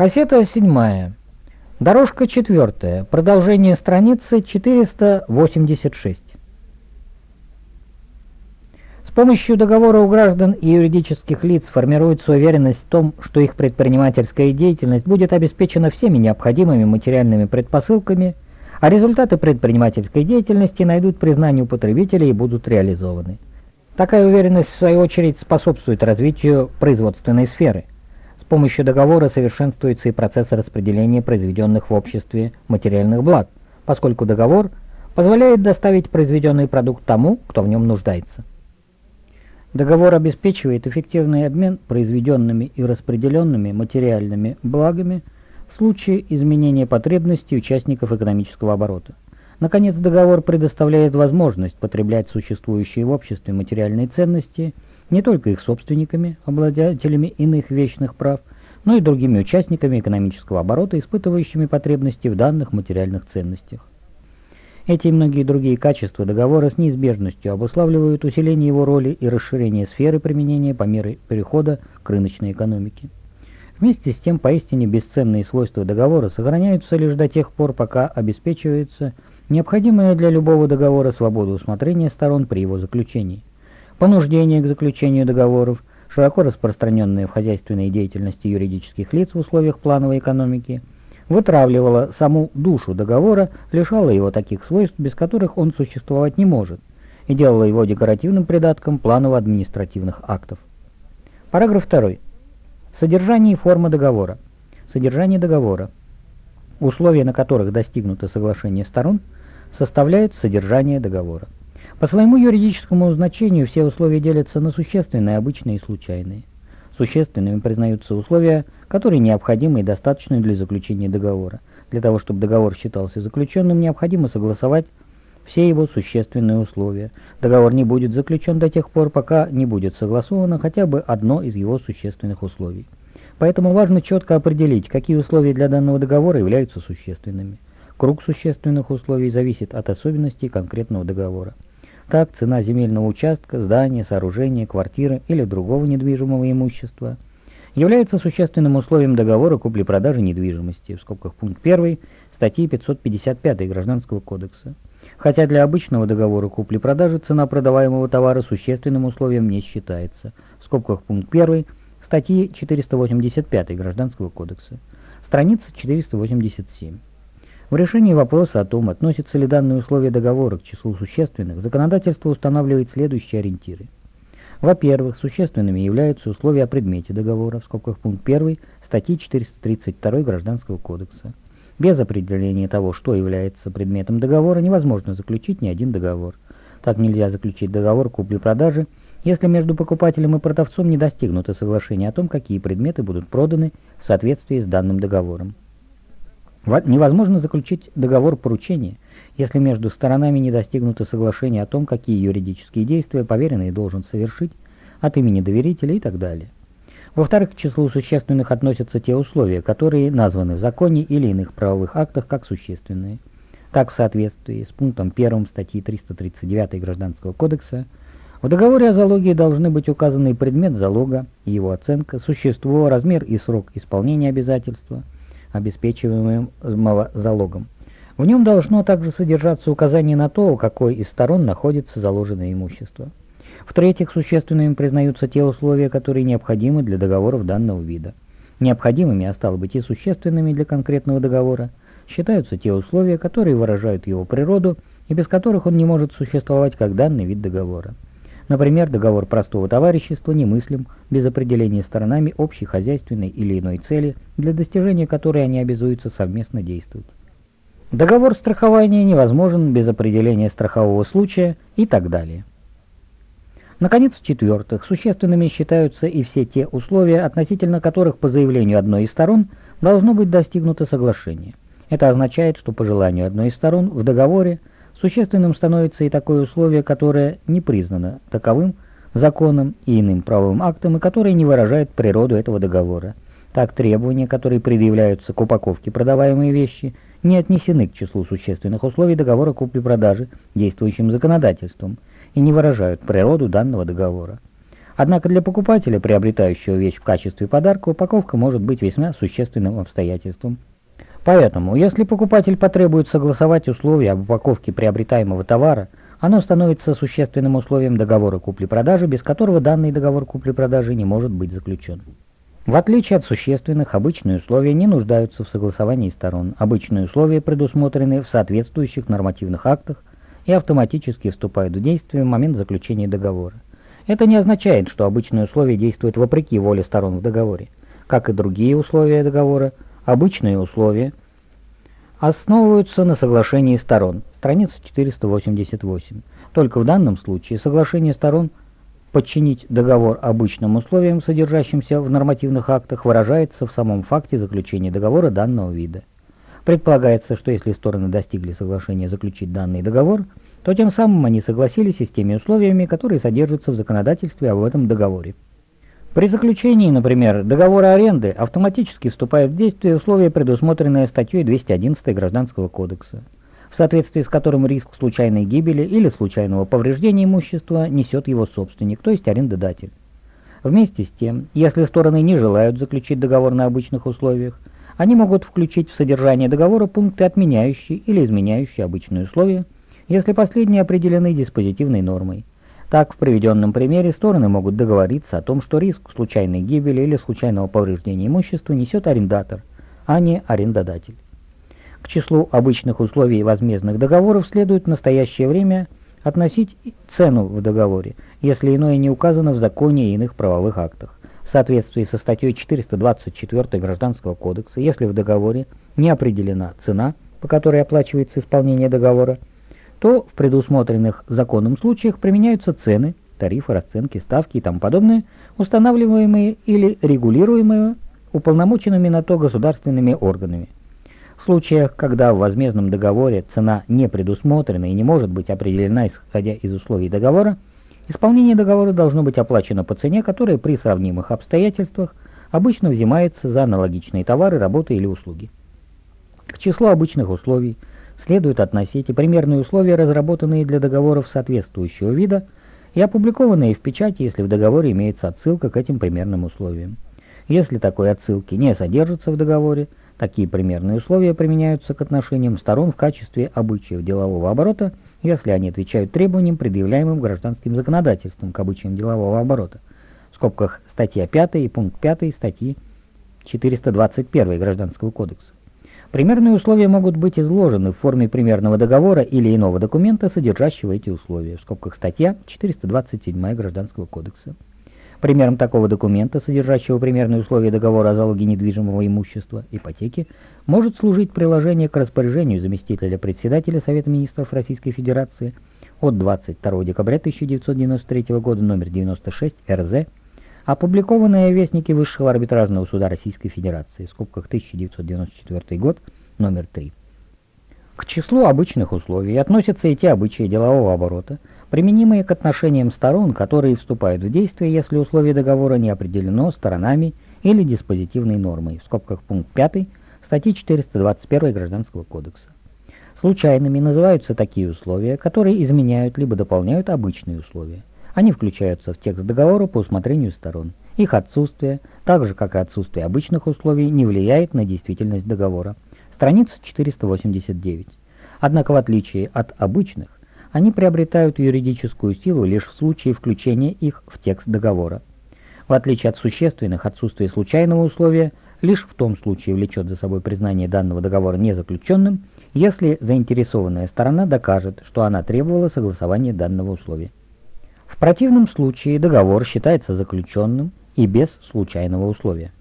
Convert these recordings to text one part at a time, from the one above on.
Кассета седьмая. Дорожка четвертая. Продолжение страницы 486. С помощью договора у граждан и юридических лиц формируется уверенность в том, что их предпринимательская деятельность будет обеспечена всеми необходимыми материальными предпосылками, а результаты предпринимательской деятельности найдут признание у потребителей и будут реализованы. Такая уверенность, в свою очередь, способствует развитию производственной сферы. Помощью договора совершенствуется и процесс распределения произведенных в обществе материальных благ, поскольку договор позволяет доставить произведенный продукт тому, кто в нем нуждается. Договор обеспечивает эффективный обмен произведенными и распределенными материальными благами в случае изменения потребностей участников экономического оборота. Наконец, договор предоставляет возможность потреблять существующие в обществе материальные ценности не только их собственниками, обладателями иных вечных прав, но и другими участниками экономического оборота, испытывающими потребности в данных материальных ценностях. Эти и многие другие качества договора с неизбежностью обуславливают усиление его роли и расширение сферы применения по мере перехода к рыночной экономике. Вместе с тем, поистине бесценные свойства договора сохраняются лишь до тех пор, пока обеспечивается необходимая для любого договора свобода усмотрения сторон при его заключении. Понуждение к заключению договоров, широко распространенное в хозяйственной деятельности юридических лиц в условиях плановой экономики – вытравливала саму душу договора, лишала его таких свойств, без которых он существовать не может, и делала его декоративным придатком планово-административных актов. Параграф 2. Содержание и форма договора. Содержание договора. Условия, на которых достигнуто соглашение сторон, составляют содержание договора. По своему юридическому значению все условия делятся на существенные, обычные и случайные. Существенными признаются условия, которые необходимы и достаточны для заключения договора. Для того, чтобы договор считался заключенным, необходимо согласовать все его существенные условия. Договор не будет заключен до тех пор, пока не будет согласовано хотя бы одно из его существенных условий. Поэтому важно четко определить, какие условия для данного договора являются существенными. Круг существенных условий зависит от особенностей конкретного договора. Так, цена земельного участка, здания, сооружения, квартиры или другого недвижимого имущества является существенным условием договора купли-продажи недвижимости, в скобках пункт 1 статьи 555 Гражданского кодекса. Хотя для обычного договора купли-продажи цена продаваемого товара существенным условием не считается, в скобках пункт 1 статьи 485 Гражданского кодекса. Страница 487. В решении вопроса о том, относятся ли данные условия договора к числу существенных, законодательство устанавливает следующие ориентиры. Во-первых, существенными являются условия о предмете договора, в скобках пункт 1 статьи 432 Гражданского кодекса. Без определения того, что является предметом договора, невозможно заключить ни один договор. Так нельзя заключить договор купли-продажи, если между покупателем и продавцом не достигнуто соглашение о том, какие предметы будут проданы в соответствии с данным договором. Невозможно заключить договор поручения, если между сторонами не достигнуто соглашение о том, какие юридические действия поверенный должен совершить от имени доверителя и так далее. Во-вторых, к числу существенных относятся те условия, которые названы в законе или иных правовых актах как существенные. Так, в соответствии с пунктом 1 статьи 339 Гражданского кодекса, в договоре о залоге должны быть указаны предмет залога, его оценка, существо, размер и срок исполнения обязательства – обеспечиваемого залогом. В нем должно также содержаться указание на то, у какой из сторон находится заложенное имущество. В-третьих, существенными признаются те условия, которые необходимы для договоров данного вида. Необходимыми, а стало быть и существенными для конкретного договора, считаются те условия, которые выражают его природу и без которых он не может существовать как данный вид договора. Например, договор простого товарищества немыслим без определения сторонами общей хозяйственной или иной цели, для достижения которой они обязуются совместно действовать. Договор страхования невозможен без определения страхового случая и так далее. Наконец, в-четвертых, существенными считаются и все те условия, относительно которых по заявлению одной из сторон должно быть достигнуто соглашение. Это означает, что по желанию одной из сторон в договоре Существенным становится и такое условие, которое не признано таковым законом и иным правовым актом, и которое не выражает природу этого договора. Так требования, которые предъявляются к упаковке продаваемой вещи, не отнесены к числу существенных условий договора купли-продажи действующим законодательством и не выражают природу данного договора. Однако для покупателя, приобретающего вещь в качестве подарка, упаковка может быть весьма существенным обстоятельством. Поэтому, если покупатель потребует согласовать условия об упаковке приобретаемого товара, оно становится существенным условием договора купли-продажи, без которого данный договор купли-продажи не может быть заключен. В отличие от существенных, обычные условия не нуждаются в согласовании сторон. Обычные условия предусмотрены в соответствующих нормативных актах и автоматически вступают в действие в момент заключения договора. Это не означает, что обычные условия действуют вопреки воле сторон в договоре. Как и другие условия договора, обычные условия основываются на соглашении сторон. Страница 488. Только в данном случае соглашение сторон подчинить договор обычным условиям, содержащимся в нормативных актах, выражается в самом факте заключения договора данного вида. Предполагается, что если стороны достигли соглашения заключить данный договор, то тем самым они согласились и с теми условиями, которые содержатся в законодательстве об этом договоре. При заключении, например, договора аренды автоматически вступают в действие условия, предусмотренные статьей 211 Гражданского кодекса, в соответствии с которым риск случайной гибели или случайного повреждения имущества несет его собственник, то есть арендодатель. Вместе с тем, если стороны не желают заключить договор на обычных условиях, они могут включить в содержание договора пункты, отменяющие или изменяющие обычные условия, если последние определены диспозитивной нормой. Так, в приведенном примере стороны могут договориться о том, что риск случайной гибели или случайного повреждения имущества несет арендатор, а не арендодатель. К числу обычных условий возмездных договоров следует в настоящее время относить цену в договоре, если иное не указано в законе и иных правовых актах в соответствии со статьей 424 Гражданского кодекса, если в договоре не определена цена, по которой оплачивается исполнение договора, то в предусмотренных законом случаях применяются цены, тарифы, расценки, ставки и тому подобное, устанавливаемые или регулируемые уполномоченными на то государственными органами. В случаях, когда в возмездном договоре цена не предусмотрена и не может быть определена исходя из условий договора, Исполнение договора должно быть оплачено по цене, которая при сравнимых обстоятельствах обычно взимается за аналогичные товары, работы или услуги. К числу обычных условий следует относить и примерные условия, разработанные для договоров соответствующего вида и опубликованные в печати, если в договоре имеется отсылка к этим примерным условиям. Если такой отсылки не содержится в договоре, такие примерные условия применяются к отношениям сторон в качестве обычаев делового оборота – если они отвечают требованиям, предъявляемым гражданским законодательством к обычаям делового оборота. В скобках статья 5 и пункт 5 статьи 421 Гражданского кодекса. Примерные условия могут быть изложены в форме примерного договора или иного документа, содержащего эти условия. В скобках статья 427 Гражданского кодекса. Примером такого документа, содержащего примерные условия договора о залоге недвижимого имущества, ипотеки, может служить приложение к распоряжению заместителя председателя Совета министров Российской Федерации от 22 декабря 1993 года номер 96 РЗ, опубликованное в Вестнике Высшего арбитражного суда Российской Федерации, в скобках 1994 год, номер 3. К числу обычных условий относятся и те обычаи делового оборота, применимые к отношениям сторон, которые вступают в действие, если условие договора не определено сторонами или диспозитивной нормой, в скобках пункт 5 статьи 421 Гражданского кодекса. Случайными называются такие условия, которые изменяют либо дополняют обычные условия. Они включаются в текст договора по усмотрению сторон. Их отсутствие, так же как и отсутствие обычных условий, не влияет на действительность договора. Страница 489. Однако в отличие от обычных, они приобретают юридическую силу лишь в случае включения их в текст договора. В отличие от существенных, отсутствие случайного условия лишь в том случае влечет за собой признание данного договора незаключенным, если заинтересованная сторона докажет, что она требовала согласования данного условия. В противном случае договор считается заключенным и без случайного условия.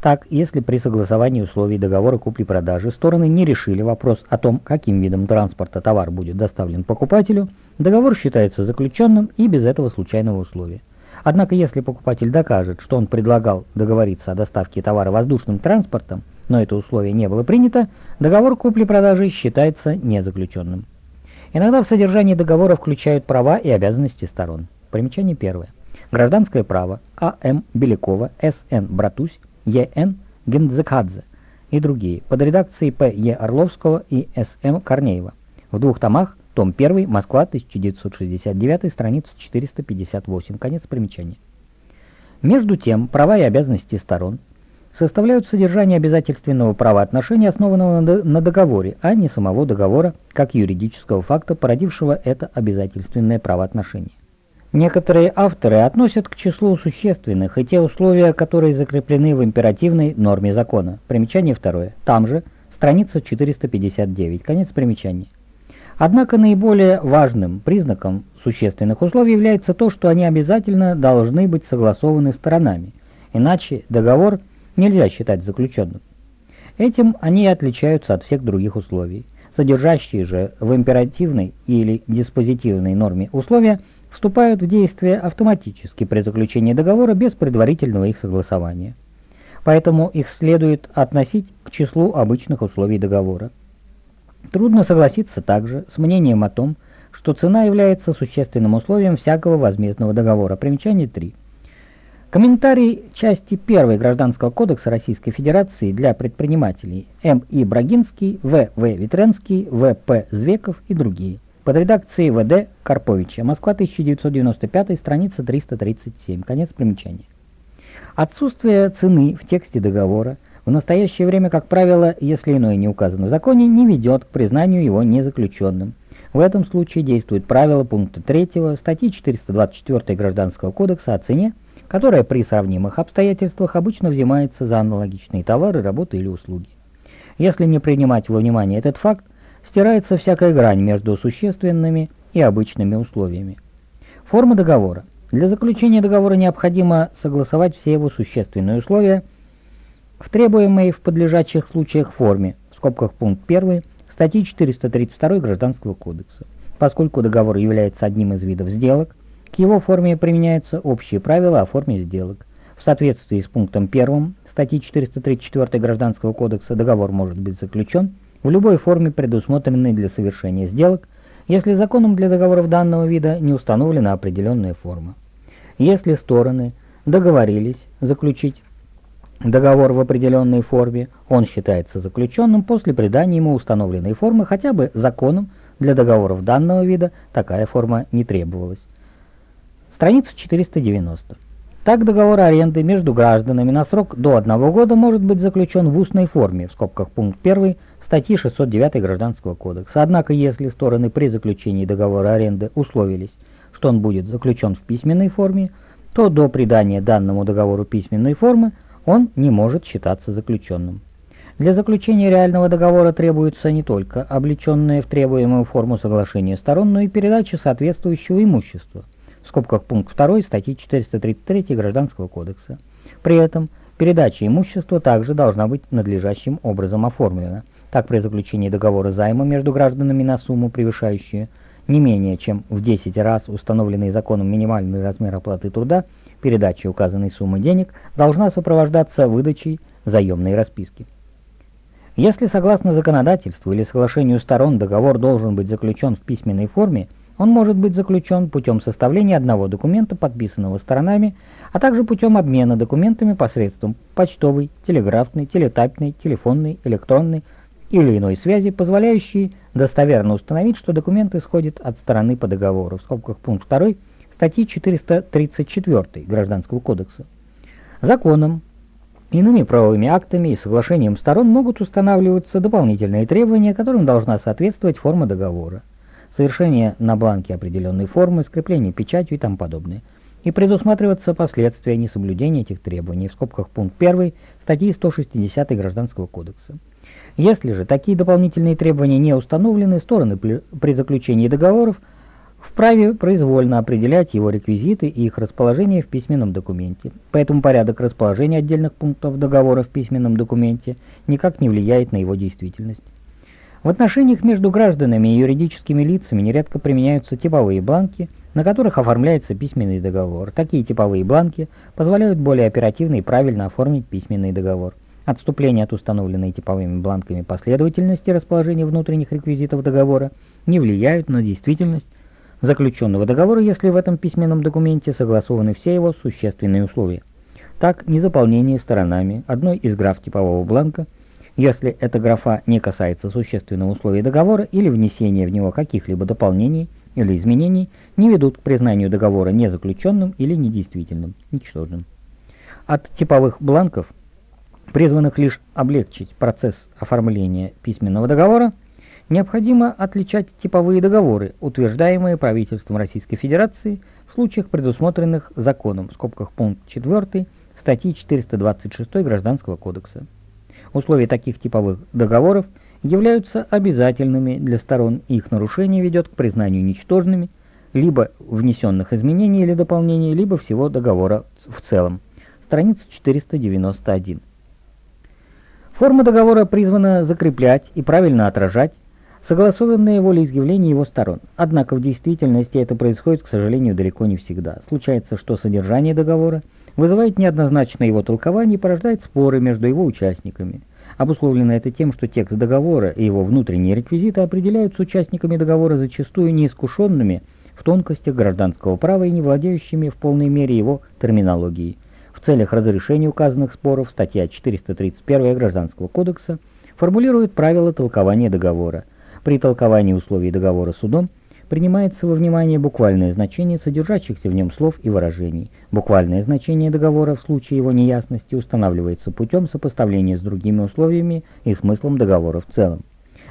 Так, если при согласовании условий договора купли-продажи стороны не решили вопрос о том, каким видом транспорта товар будет доставлен покупателю, договор считается заключенным и без этого случайного условия. Однако, если покупатель докажет, что он предлагал договориться о доставке товара воздушным транспортом, но это условие не было принято, договор купли-продажи считается незаключенным. Иногда в содержании договора включают права и обязанности сторон. Примечание первое. Гражданское право А.М. Белякова, С.Н. Братусь, Е.Н. Гендзехадзе и другие, под редакцией П.Е. Орловского и С.М. Корнеева. В двух томах, том 1, Москва, 1969, страница 458, конец примечания. Между тем, права и обязанности сторон составляют содержание обязательственного правоотношения, основанного на договоре, а не самого договора, как юридического факта, породившего это обязательственное правоотношение. Некоторые авторы относят к числу существенных и те условия, которые закреплены в императивной норме закона. Примечание второе. Там же, страница 459, конец примечания. Однако наиболее важным признаком существенных условий является то, что они обязательно должны быть согласованы сторонами, иначе договор нельзя считать заключенным. Этим они отличаются от всех других условий. Содержащие же в императивной или диспозитивной норме условия – вступают в действие автоматически при заключении договора без предварительного их согласования. Поэтому их следует относить к числу обычных условий договора. Трудно согласиться также с мнением о том, что цена является существенным условием всякого возмездного договора. Примечание 3. Комментарий части 1 Гражданского кодекса Российской Федерации для предпринимателей М. И. Брагинский, В. В. Ветренский, В. П. Звеков и другие под редакцией В.Д. Карповича. Москва, 1995, страница 337. Конец примечания. Отсутствие цены в тексте договора в настоящее время, как правило, если иное не указано в законе, не ведет к признанию его незаключенным. В этом случае действует правило пункта 3 статьи 424 Гражданского кодекса о цене, которая при сравнимых обстоятельствах обычно взимается за аналогичные товары, работы или услуги. Если не принимать во внимание этот факт, стирается всякая грань между существенными и обычными условиями. Форма договора. Для заключения договора необходимо согласовать все его существенные условия в требуемой в подлежащих случаях форме, в скобках пункт 1 статьи 432 Гражданского кодекса. Поскольку договор является одним из видов сделок, к его форме применяются общие правила о форме сделок. В соответствии с пунктом 1 статьи 434 Гражданского кодекса договор может быть заключен в любой форме, предусмотренной для совершения сделок, если законом для договоров данного вида не установлена определенная форма. Если стороны договорились заключить договор в определенной форме, он считается заключенным после придания ему установленной формы хотя бы законом для договоров данного вида такая форма не требовалась. Страница 490. Так договор аренды между гражданами на срок до одного года может быть заключен в устной форме, в скобках пункт 1 статьи 609 Гражданского кодекса. Однако, если стороны при заключении договора аренды условились, что он будет заключен в письменной форме, то до придания данному договору письменной формы он не может считаться заключенным. Для заключения реального договора требуется не только облеченная в требуемую форму соглашение сторон, но и передача соответствующего имущества, скобках пункт 2 статьи 433 Гражданского кодекса. При этом передача имущества также должна быть надлежащим образом оформлена – так, при заключении договора займа между гражданами на сумму, превышающую не менее чем в 10 раз установленный законом минимальный размер оплаты труда, передача указанной суммы денег должна сопровождаться выдачей заемной расписки. Если согласно законодательству или соглашению сторон договор должен быть заключен в письменной форме, он может быть заключен путем составления одного документа, подписанного сторонами, а также путем обмена документами посредством почтовой, телеграфной, телетайпной, телефонной, электронной, или иной связи, позволяющей достоверно установить, что документ исходит от стороны по договору, в скобках пункт 2 статьи 434 Гражданского кодекса. Законом, иными правовыми актами и соглашением сторон могут устанавливаться дополнительные требования, которым должна соответствовать форма договора, совершение на бланке определенной формы, скрепление печатью и тому подобное, и предусматриваться последствия несоблюдения этих требований, в скобках пункт 1 статьи 160 Гражданского кодекса. Если же такие дополнительные требования не установлены, стороны при заключении договоров вправе произвольно определять его реквизиты и их расположение в письменном документе. Поэтому порядок расположения отдельных пунктов договора в письменном документе никак не влияет на его действительность. В отношениях между гражданами и юридическими лицами нередко применяются типовые бланки, на которых оформляется письменный договор. Такие типовые бланки позволяют более оперативно и правильно оформить письменный договор. Отступление от установленной типовыми бланками последовательности расположения внутренних реквизитов договора не влияют на действительность заключенного договора, если в этом письменном документе согласованы все его существенные условия. Так, незаполнение сторонами одной из граф типового бланка, если эта графа не касается существенного условия договора или внесения в него каких-либо дополнений или изменений, не ведут к признанию договора незаключенным или недействительным, ничтожным. От типовых бланков, призванных лишь облегчить процесс оформления письменного договора, необходимо отличать типовые договоры, утверждаемые правительством Российской Федерации в случаях, предусмотренных законом, в скобках пункт 4 статьи 426 Гражданского кодекса. Условия таких типовых договоров являются обязательными для сторон, и их нарушение ведет к признанию ничтожными либо внесенных изменений или дополнений, либо всего договора в целом. Страница 491. Форма договора призвана закреплять и правильно отражать согласованные волеизъявления его сторон. Однако в действительности это происходит, к сожалению, далеко не всегда. Случается, что содержание договора вызывает неоднозначное его толкование и порождает споры между его участниками. Обусловлено это тем, что текст договора и его внутренние реквизиты определяются участниками договора зачастую неискушенными в тонкостях гражданского права и не владеющими в полной мере его терминологией. В целях разрешения указанных споров статья 431 Гражданского кодекса формулирует правила толкования договора. При толковании условий договора судом принимается во внимание буквальное значение содержащихся в нем слов и выражений. Буквальное значение договора в случае его неясности устанавливается путем сопоставления с другими условиями и смыслом договора в целом.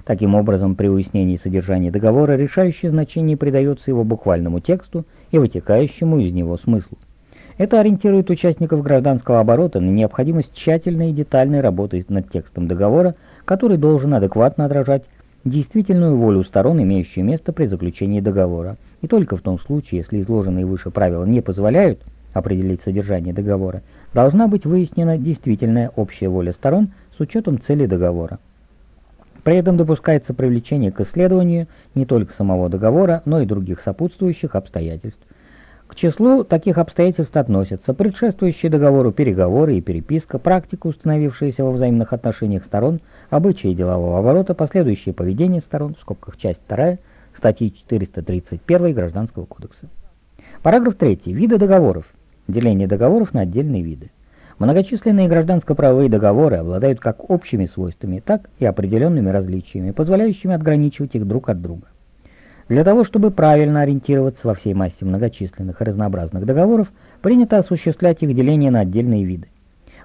Таким образом, при уяснении содержания договора решающее значение придается его буквальному тексту и вытекающему из него смыслу. Это ориентирует участников гражданского оборота на необходимость тщательной и детальной работы над текстом договора, который должен адекватно отражать действительную волю сторон, имеющую место при заключении договора. И только в том случае, если изложенные выше правила не позволяют определить содержание договора, должна быть выяснена действительная общая воля сторон с учетом цели договора. При этом допускается привлечение к исследованию не только самого договора, но и других сопутствующих обстоятельств. К числу таких обстоятельств относятся предшествующие договору переговоры и переписка, практика, установившаяся во взаимных отношениях сторон, обычаи делового оборота, последующее поведение сторон, в скобках часть 2, статьи 431 Гражданского кодекса. Параграф 3. Виды договоров. Деление договоров на отдельные виды. Многочисленные гражданско-правовые договоры обладают как общими свойствами, так и определенными различиями, позволяющими отграничивать их друг от друга. Для того, чтобы правильно ориентироваться во всей массе многочисленных и разнообразных договоров, принято осуществлять их деление на отдельные виды.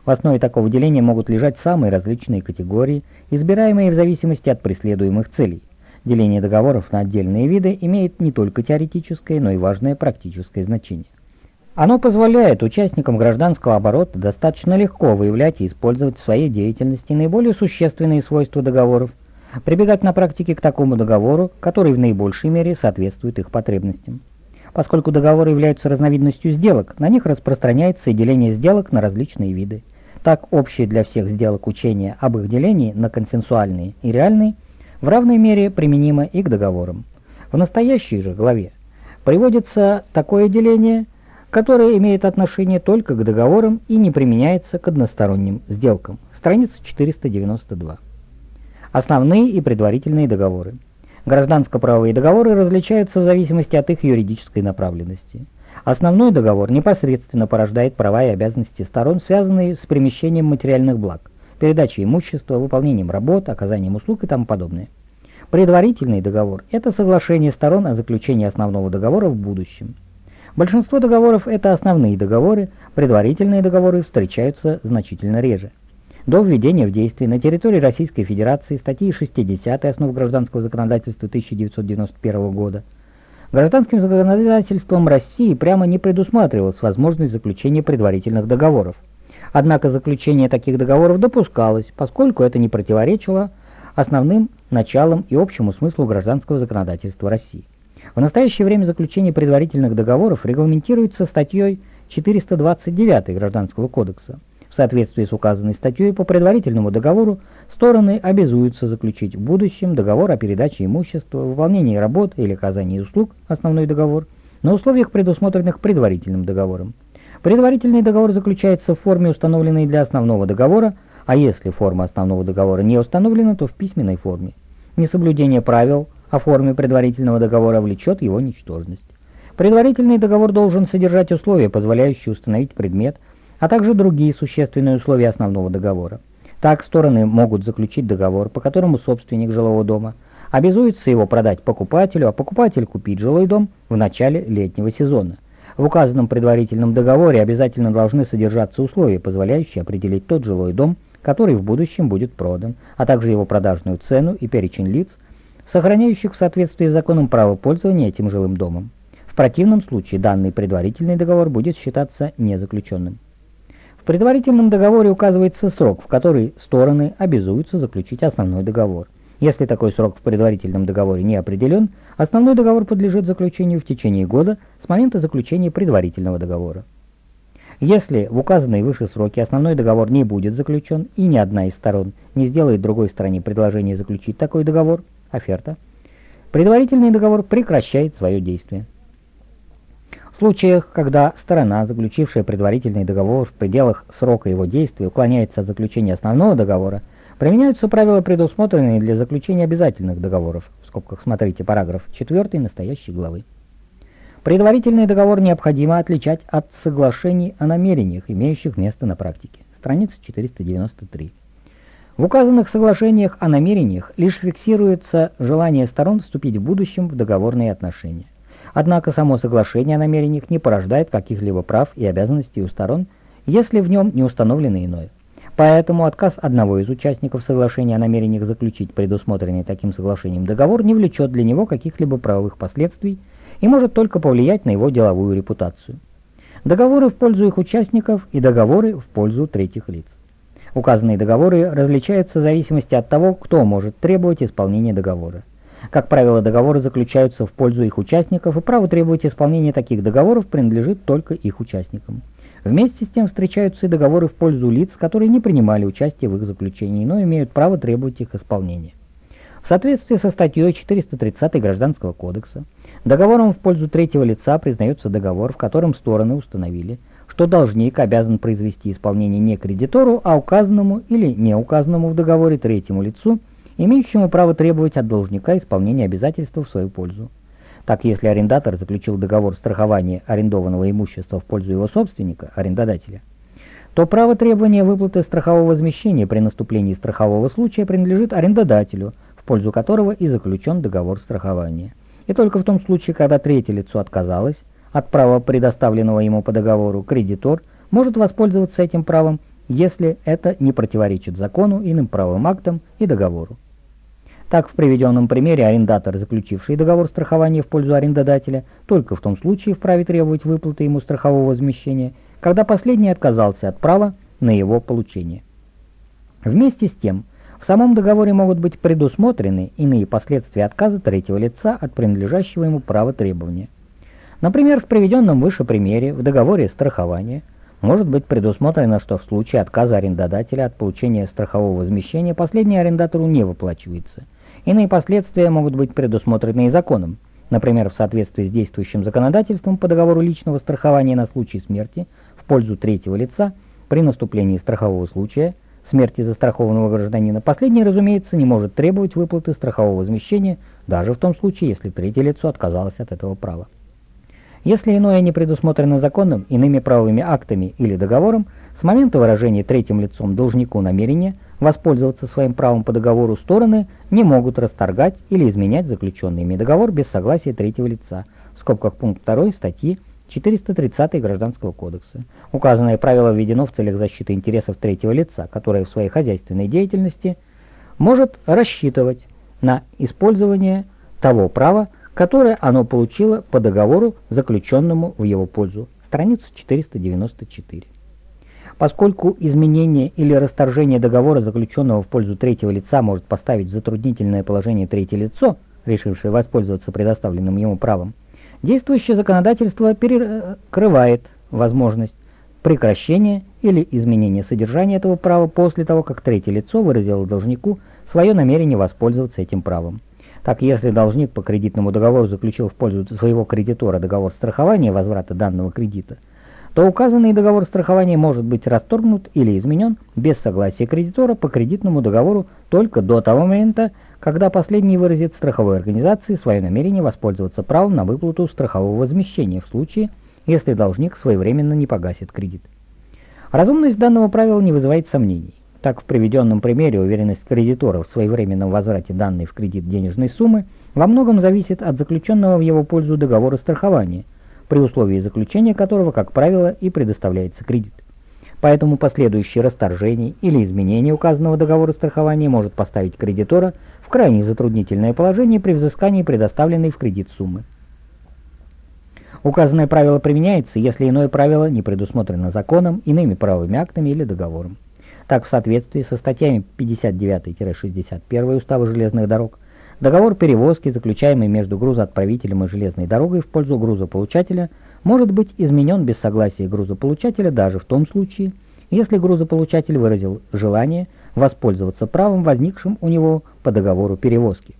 В основе такого деления могут лежать самые различные категории, избираемые в зависимости от преследуемых целей. Деление договоров на отдельные виды имеет не только теоретическое, но и важное практическое значение. Оно позволяет участникам гражданского оборота достаточно легко выявлять и использовать в своей деятельности наиболее существенные свойства договоров, прибегать на практике к такому договору, который в наибольшей мере соответствует их потребностям. Поскольку договоры являются разновидностью сделок, на них распространяется и деление сделок на различные виды. Так, общее для всех сделок учение об их делении на консенсуальные и реальные в равной мере применимо и к договорам. В настоящей же главе приводится такое деление – которое имеет отношение только к договорам и не применяется к односторонним сделкам. Страница 492. Основные и предварительные договоры. Гражданско-правовые договоры различаются в зависимости от их юридической направленности. Основной договор непосредственно порождает права и обязанности сторон, связанные с перемещением материальных благ, передачей имущества, выполнением работ, оказанием услуг и тому подобное. Предварительный договор – это соглашение сторон о заключении основного договора в будущем. Большинство договоров – это основные договоры, предварительные договоры встречаются значительно реже. До введения в действие на территории Российской Федерации статьи 60 основ гражданского законодательства 1991 года гражданским законодательством России прямо не предусматривалась возможность заключения предварительных договоров. Однако заключение таких договоров допускалось, поскольку это не противоречило основным началам и общему смыслу гражданского законодательства России. В настоящее время заключение предварительных договоров регламентируется статьей 429 Гражданского кодекса. В соответствии с указанной статьей по предварительному договору стороны обязуются заключить в будущем договор о передаче имущества, выполнении работ или оказании услуг, основной договор, на условиях, предусмотренных предварительным договором. Предварительный договор заключается в форме, установленной для основного договора, а если форма основного договора не установлена, то в письменной форме. Несоблюдение правил о форме предварительного договора влечет его ничтожность. Предварительный договор должен содержать условия, позволяющие установить предмет, а также другие существенные условия основного договора. Так стороны могут заключить договор, по которому собственник жилого дома обязуется его продать покупателю, а покупатель купить жилой дом в начале летнего сезона. В указанном предварительном договоре обязательно должны содержаться условия, позволяющие определить тот жилой дом, который в будущем будет продан, а также его продажную цену и перечень лиц, сохраняющих в соответствии с законом право пользования этим жилым домом. В противном случае данный предварительный договор будет считаться незаключенным. В предварительном договоре указывается срок, в который стороны обязуются заключить основной договор. Если такой срок в предварительном договоре не определен, основной договор подлежит заключению в течение года с момента заключения предварительного договора. Если в указанные выше сроки основной договор не будет заключен и ни одна из сторон не сделает другой стороне предложение заключить такой договор, оферта, предварительный договор прекращает свое действие. В случаях, когда сторона, заключившая предварительный договор в пределах срока его действия, уклоняется от заключения основного договора, Применяются правила, предусмотренные для заключения обязательных договоров. В скобках смотрите параграф 4 настоящей главы. Предварительный договор необходимо отличать от соглашений о намерениях, имеющих место на практике. Страница 493. В указанных соглашениях о намерениях лишь фиксируется желание сторон вступить в будущем в договорные отношения. Однако само соглашение о намерениях не порождает каких-либо прав и обязанностей у сторон, если в нем не установлено иное. Поэтому отказ одного из участников соглашения о намерениях заключить предусмотренный таким соглашением договор не влечет для него каких-либо правовых последствий и может только повлиять на его деловую репутацию. Договоры в пользу их участников и договоры в пользу третьих лиц. Указанные договоры различаются в зависимости от того, кто может требовать исполнения договора. Как правило, договоры заключаются в пользу их участников, и право требовать исполнения таких договоров принадлежит только их участникам. Вместе с тем встречаются и договоры в пользу лиц, которые не принимали участие в их заключении, но имеют право требовать их исполнения. В соответствии со статьей 430 Гражданского кодекса, договором в пользу третьего лица признается договор, в котором стороны установили, что должник обязан произвести исполнение не кредитору, а указанному или не указанному в договоре третьему лицу, имеющему право требовать от должника исполнения обязательства в свою пользу. Так, если арендатор заключил договор страхования арендованного имущества в пользу его собственника, арендодателя, то право требования выплаты страхового возмещения при наступлении страхового случая принадлежит арендодателю, в пользу которого и заключен договор страхования. И только в том случае, когда третье лицо отказалось от права, предоставленного ему по договору, кредитор может воспользоваться этим правом, если это не противоречит закону, иным правовым актам и договору. Так, в приведенном примере арендатор, заключивший договор страхования в пользу арендодателя, только в том случае вправе требовать выплаты ему страхового возмещения, когда последний отказался от права на его получение. Вместе с тем, в самом договоре могут быть предусмотрены иные последствия отказа третьего лица от принадлежащего ему права требования. Например, в приведенном выше примере в договоре страхования может быть предусмотрено, что в случае отказа арендодателя от получения страхового возмещения последний арендатору не выплачивается – Иные последствия могут быть предусмотрены и законом, например, в соответствии с действующим законодательством по договору личного страхования на случай смерти в пользу третьего лица при наступлении страхового случая, смерти застрахованного гражданина, последний, разумеется, не может требовать выплаты страхового возмещения, даже в том случае, если третье лицо отказалось от этого права. Если иное не предусмотрено законом, иными правовыми актами или договором, с момента выражения третьим лицом должнику намерения – воспользоваться своим правом по договору стороны не могут расторгать или изменять заключенный ими договор без согласия третьего лица, в скобках пункт 2 статьи 430 Гражданского кодекса. Указанное правило введено в целях защиты интересов третьего лица, которое в своей хозяйственной деятельности может рассчитывать на использование того права, которое оно получило по договору, заключенному в его пользу. Страница 494. Поскольку изменение или расторжение договора, заключенного в пользу третьего лица, может поставить в затруднительное положение третье лицо, решившее воспользоваться предоставленным ему правом, действующее законодательство перекрывает возможность прекращения или изменения содержания этого права после того, как третье лицо выразило должнику свое намерение воспользоваться этим правом. Так, если должник по кредитному договору заключил в пользу своего кредитора договор страхования возврата данного кредита, то указанный договор страхования может быть расторгнут или изменен без согласия кредитора по кредитному договору только до того момента, когда последний выразит страховой организации свое намерение воспользоваться правом на выплату страхового возмещения в случае, если должник своевременно не погасит кредит. Разумность данного правила не вызывает сомнений. Так, в приведенном примере уверенность кредитора в своевременном возврате данной в кредит денежной суммы во многом зависит от заключенного в его пользу договора страхования – при условии заключения которого, как правило, и предоставляется кредит. Поэтому последующее расторжение или изменение указанного договора страхования может поставить кредитора в крайне затруднительное положение при взыскании предоставленной в кредит суммы. Указанное правило применяется, если иное правило не предусмотрено законом, иными правовыми актами или договором. Так, в соответствии со статьями 59-61 Устава железных дорог, договор перевозки, заключаемый между грузоотправителем и железной дорогой в пользу грузополучателя – может быть изменен без согласия грузополучателя даже в том случае, если грузополучатель выразил желание воспользоваться правом, возникшим у него по договору перевозки.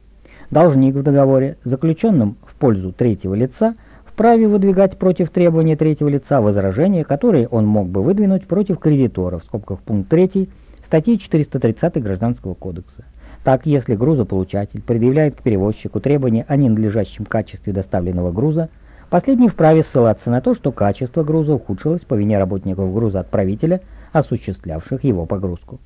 Должник в договоре, заключенном в пользу третьего лица, вправе выдвигать против требования третьего лица возражения, которые он мог бы выдвинуть против кредитора, в скобках пункт 3 статьи 430 Гражданского кодекса. Так, если грузополучатель предъявляет к перевозчику требования о ненадлежащем качестве доставленного груза, Последний вправе ссылаться на то, что качество груза ухудшилось по вине работников грузоотправителя, осуществлявших его погрузку.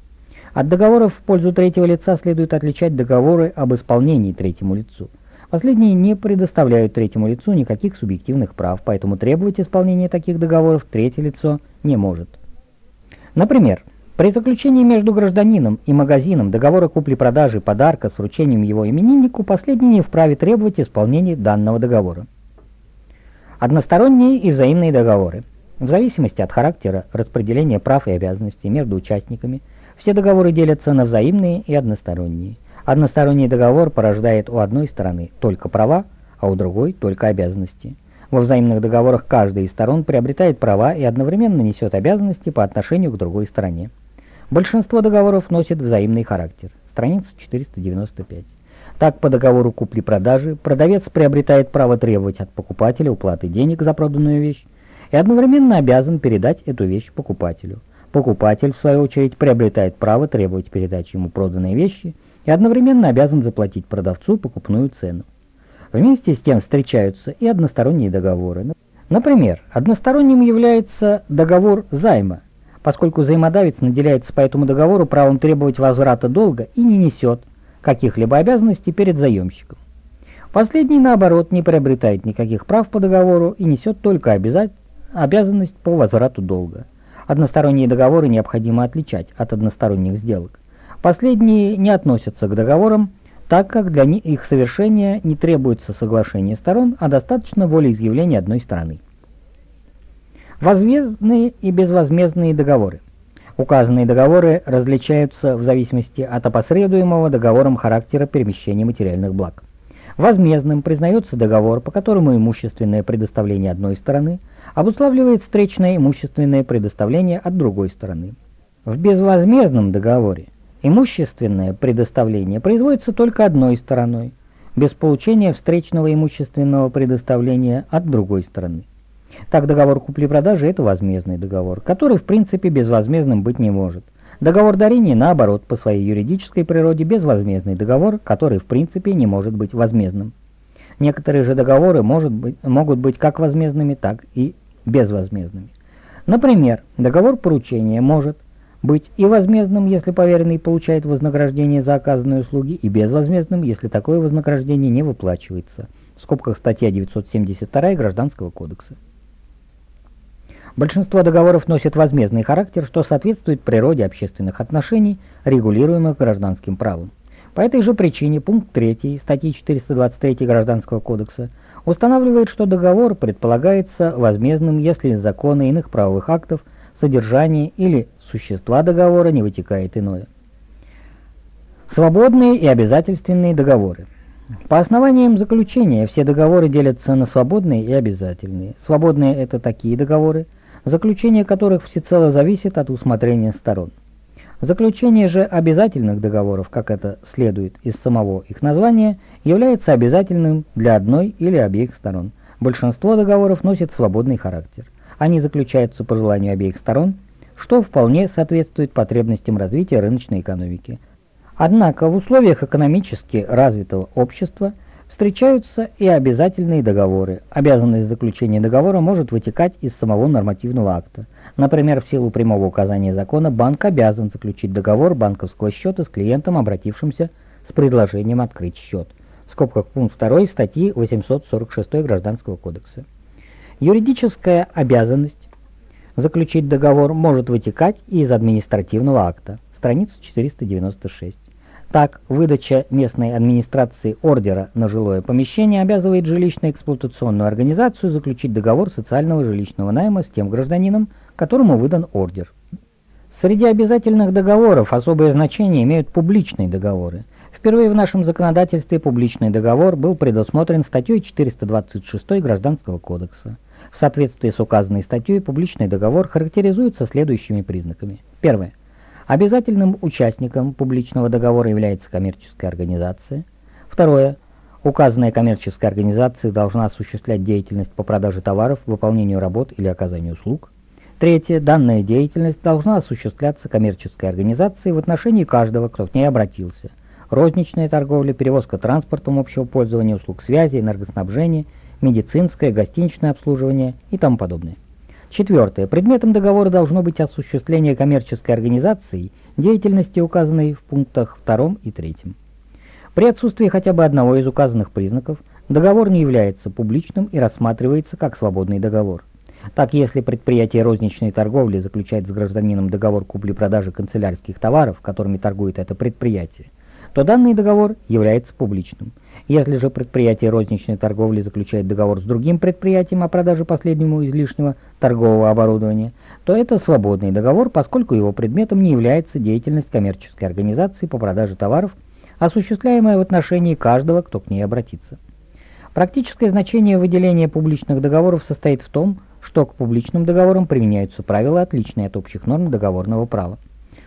От договоров в пользу третьего лица следует отличать договоры об исполнении третьему лицу. Последние не предоставляют третьему лицу никаких субъективных прав, поэтому требовать исполнения таких договоров третье лицо не может. Например, при заключении между гражданином и магазином договора купли-продажи подарка с вручением его имениннику, последний не вправе требовать исполнения данного договора. Односторонние и взаимные договоры. В зависимости от характера распределения прав и обязанностей между участниками, все договоры делятся на взаимные и односторонние. Односторонний договор порождает у одной стороны только права, а у другой только обязанности. Во взаимных договорах каждая из сторон приобретает права и одновременно несет обязанности по отношению к другой стороне. Большинство договоров носит взаимный характер. Страница 495. Так, по договору купли-продажи продавец приобретает право требовать от покупателя уплаты денег за проданную вещь и одновременно обязан передать эту вещь покупателю. Покупатель, в свою очередь, приобретает право требовать передачи ему проданной вещи и одновременно обязан заплатить продавцу покупную цену. Вместе с тем встречаются и односторонние договоры. Например, односторонним является договор займа, поскольку взаимодавец наделяется по этому договору правом требовать возврата долга и не несет каких-либо обязанностей перед заемщиком. Последний, наоборот, не приобретает никаких прав по договору и несет только обязанность по возврату долга. Односторонние договоры необходимо отличать от односторонних сделок. Последние не относятся к договорам, так как для их совершения не требуется соглашение сторон, а достаточно волеизъявления одной стороны. Возмездные и безвозмездные договоры. Указанные договоры различаются в зависимости от опосредуемого договором характера перемещения материальных благ. Возмездным признается договор, по которому имущественное предоставление одной стороны обуславливает встречное имущественное предоставление от другой стороны. В безвозмездном договоре имущественное предоставление производится только одной стороной, без получения встречного имущественного предоставления от другой стороны. Так договор купли-продажи – это возмездный договор, который в принципе безвозмездным быть не может. Договор дарения, наоборот, по своей юридической природе безвозмездный договор, который в принципе не может быть возмездным. Некоторые же договоры может быть, могут быть как возмездными, так и безвозмездными. Например, договор поручения может быть и возмездным, если поверенный получает вознаграждение за оказанные услуги, и безвозмездным, если такое вознаграждение не выплачивается. В скобках статья 972 Гражданского кодекса. Большинство договоров носит возмездный характер, что соответствует природе общественных отношений, регулируемых гражданским правом. По этой же причине пункт 3 статьи 423 Гражданского кодекса устанавливает, что договор предполагается возмездным, если из закона иных правовых актов содержание или существа договора не вытекает иное. Свободные и обязательственные договоры. По основаниям заключения все договоры делятся на свободные и обязательные. Свободные – это такие договоры, заключение которых всецело зависит от усмотрения сторон. Заключение же обязательных договоров, как это следует из самого их названия, является обязательным для одной или обеих сторон. Большинство договоров носит свободный характер. Они заключаются по желанию обеих сторон, что вполне соответствует потребностям развития рыночной экономики. Однако в условиях экономически развитого общества – Встречаются и обязательные договоры. Обязанность заключения договора может вытекать из самого нормативного акта. Например, в силу прямого указания закона банк обязан заключить договор банковского счета с клиентом, обратившимся с предложением открыть счет. В скобках пункт 2 статьи 846 Гражданского кодекса. Юридическая обязанность заключить договор может вытекать и из административного акта. Страница 496. Так, выдача местной администрации ордера на жилое помещение обязывает жилищно-эксплуатационную организацию заключить договор социального жилищного найма с тем гражданином, которому выдан ордер. Среди обязательных договоров особое значение имеют публичные договоры. Впервые в нашем законодательстве публичный договор был предусмотрен статьей 426 Гражданского кодекса. В соответствии с указанной статьей публичный договор характеризуется следующими признаками. Первое. Обязательным участником публичного договора является коммерческая организация. Второе. Указанная коммерческая организация должна осуществлять деятельность по продаже товаров, выполнению работ или оказанию услуг. Третье. Данная деятельность должна осуществляться коммерческой организацией в отношении каждого, кто к ней обратился. Розничная торговля, перевозка транспортом общего пользования, услуг связи, энергоснабжения, медицинское, гостиничное обслуживание и тому подобное. Четвертое. Предметом договора должно быть осуществление коммерческой организацией деятельности, указанной в пунктах 2 и 3. При отсутствии хотя бы одного из указанных признаков, договор не является публичным и рассматривается как свободный договор. Так, если предприятие розничной торговли заключает с гражданином договор купли-продажи канцелярских товаров, которыми торгует это предприятие, то данный договор является публичным. Если же предприятие розничной торговли заключает договор с другим предприятием о продаже последнему излишнего торгового оборудования, то это свободный договор, поскольку его предметом не является деятельность коммерческой организации по продаже товаров, осуществляемая в отношении каждого, кто к ней обратится. Практическое значение выделения публичных договоров состоит в том, что к публичным договорам применяются правила, отличные от общих норм договорного права.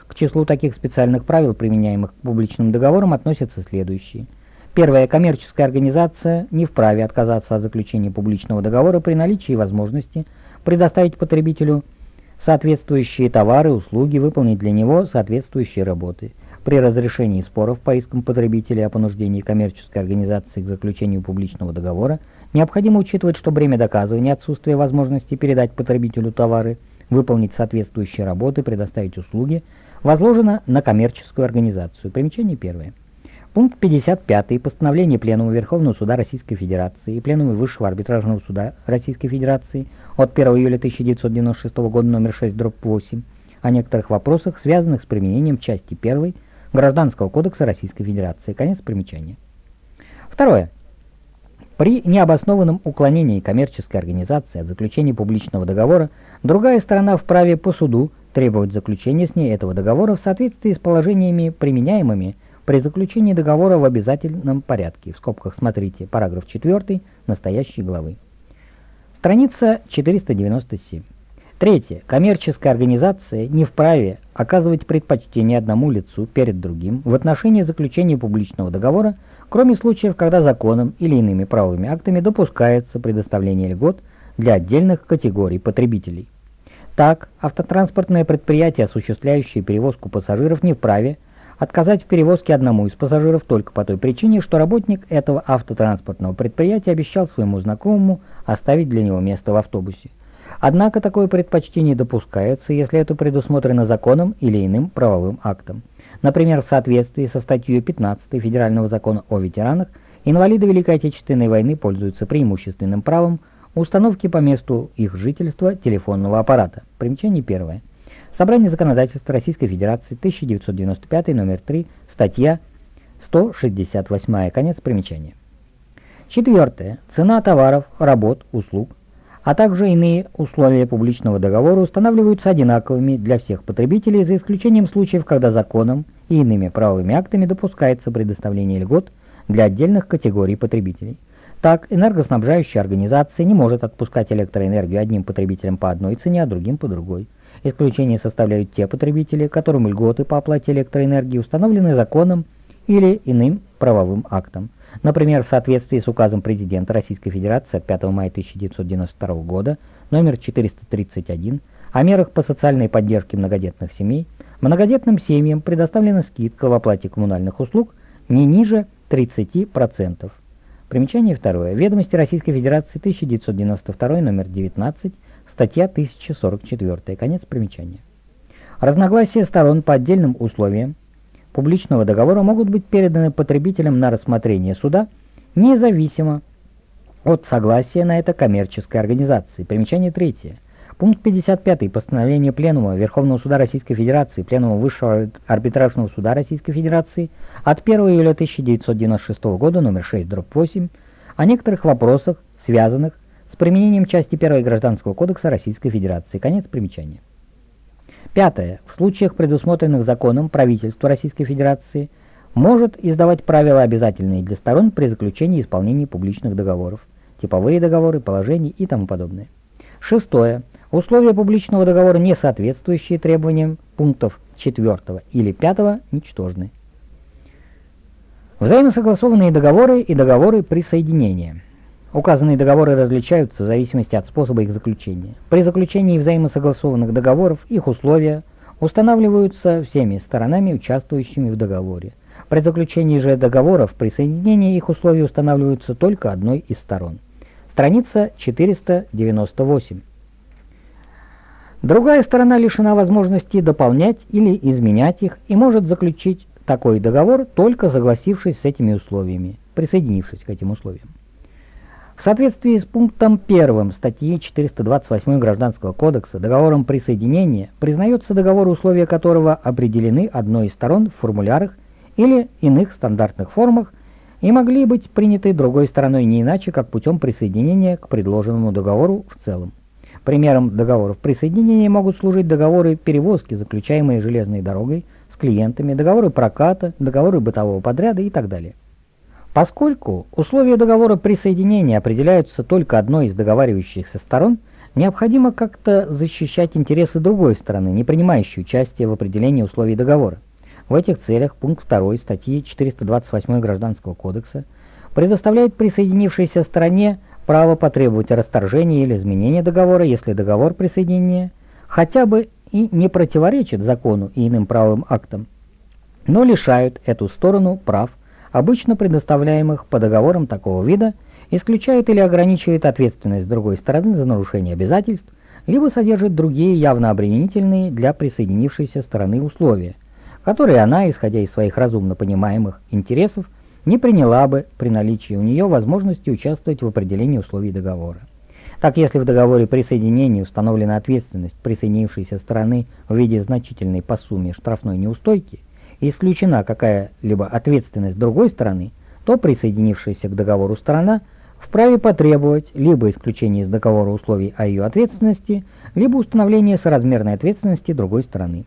К числу таких специальных правил, применяемых к публичным договорам, относятся следующие. Первая коммерческая организация не вправе отказаться от заключения публичного договора при наличии возможности предоставить потребителю соответствующие товары, услуги, выполнить для него соответствующие работы. При разрешении споров по искам потребителей о понуждении коммерческой организации к заключению публичного договора Необходимо учитывать, что бремя доказывания отсутствия возможности передать потребителю товары, выполнить соответствующие работы, предоставить услуги, возложено на коммерческую организацию. Примечание первое. Пункт 55 постановление Пленума Верховного Суда Российской Федерации и Пленума Высшего Арбитражного Суда Российской Федерации от 1 июля 1996 года номер 6 дробь 8 о некоторых вопросах, связанных с применением части 1 Гражданского кодекса Российской Федерации. Конец примечания. Второе. При необоснованном уклонении коммерческой организации от заключения публичного договора, другая сторона вправе по суду требовать заключения с ней этого договора в соответствии с положениями, применяемыми при заключении договора в обязательном порядке. В скобках смотрите параграф 4 настоящей главы. Страница 497. Третье. Коммерческая организация не вправе оказывать предпочтение одному лицу перед другим в отношении заключения публичного договора кроме случаев, когда законом или иными правовыми актами допускается предоставление льгот для отдельных категорий потребителей. Так, автотранспортное предприятие, осуществляющее перевозку пассажиров, не вправе отказать в перевозке одному из пассажиров только по той причине, что работник этого автотранспортного предприятия обещал своему знакомому оставить для него место в автобусе. Однако такое предпочтение допускается, если это предусмотрено законом или иным правовым актом. Например, в соответствии со статьей 15 Федерального закона о ветеранах, инвалиды Великой Отечественной войны пользуются преимущественным правом установки по месту их жительства телефонного аппарата. Примечание первое. Собрание законодательства Российской Федерации, 1995, номер 3, статья 168, конец примечания. Четвертое. Цена товаров, работ, услуг, а также иные условия публичного договора устанавливаются одинаковыми для всех потребителей, за исключением случаев, когда законом и иными правовыми актами допускается предоставление льгот для отдельных категорий потребителей. Так, энергоснабжающая организация не может отпускать электроэнергию одним потребителям по одной цене, а другим по другой. Исключение составляют те потребители, которым льготы по оплате электроэнергии установлены законом или иным правовым актом. Например, в соответствии с указом президента Российской Федерации от 5 мая 1992 года номер 431 о мерах по социальной поддержке многодетных семей, многодетным семьям предоставлена скидка в оплате коммунальных услуг не ниже 30%. Примечание второе. Ведомости Российской Федерации 1992 номер 19, статья 1044. Конец примечания. Разногласия сторон по отдельным условиям публичного договора могут быть переданы потребителям на рассмотрение суда, независимо от согласия на это коммерческой организации. Примечание третье. Пункт 55 постановления Пленума Верховного Суда Российской Федерации, Пленума Высшего арбитражного суда Российской Федерации от 1 июля 1996 года, номер 6, дробь 8, о некоторых вопросах, связанных с применением части 1 Гражданского кодекса Российской Федерации. Конец примечания. Пятое. В случаях, предусмотренных законом, правительство Российской Федерации может издавать правила, обязательные для сторон при заключении и исполнении публичных договоров, типовые договоры, положения и тому подобное. Шестое. Условия публичного договора, не соответствующие требованиям пунктов 4 или 5, ничтожны. Взаимосогласованные договоры и договоры присоединения. Указанные договоры различаются в зависимости от способа их заключения. При заключении взаимосогласованных договоров их условия устанавливаются всеми сторонами, участвующими в договоре. При заключении же договоров присоединения их условия устанавливаются только одной из сторон. Страница 498. Другая сторона лишена возможности дополнять или изменять их и может заключить такой договор, только согласившись с этими условиями, присоединившись к этим условиям. В соответствии с пунктом 1 статьи 428 Гражданского кодекса договором присоединения признается договор, условия которого определены одной из сторон в формулярах или иных стандартных формах и могли быть приняты другой стороной не иначе, как путем присоединения к предложенному договору в целом. Примером договоров присоединения могут служить договоры перевозки, заключаемые железной дорогой с клиентами, договоры проката, договоры бытового подряда и так далее. Поскольку условия договора присоединения определяются только одной из договаривающихся сторон, необходимо как-то защищать интересы другой стороны, не принимающей участие в определении условий договора. В этих целях пункт 2 статьи 428 Гражданского кодекса предоставляет присоединившейся стороне право потребовать расторжения или изменения договора, если договор присоединения хотя бы и не противоречит закону и иным правовым актам, но лишают эту сторону прав, обычно предоставляемых по договорам такого вида, исключает или ограничивает ответственность другой стороны за нарушение обязательств, либо содержит другие явно обременительные для присоединившейся стороны условия, которые она, исходя из своих разумно понимаемых интересов, не приняла бы при наличии у нее возможности участвовать в определении условий договора. Так, если в договоре присоединения установлена ответственность присоединившейся стороны в виде значительной по сумме штрафной неустойки исключена какая-либо ответственность другой стороны, то присоединившаяся к договору сторона вправе потребовать либо исключения из договора условий о ее ответственности, либо установления соразмерной ответственности другой стороны.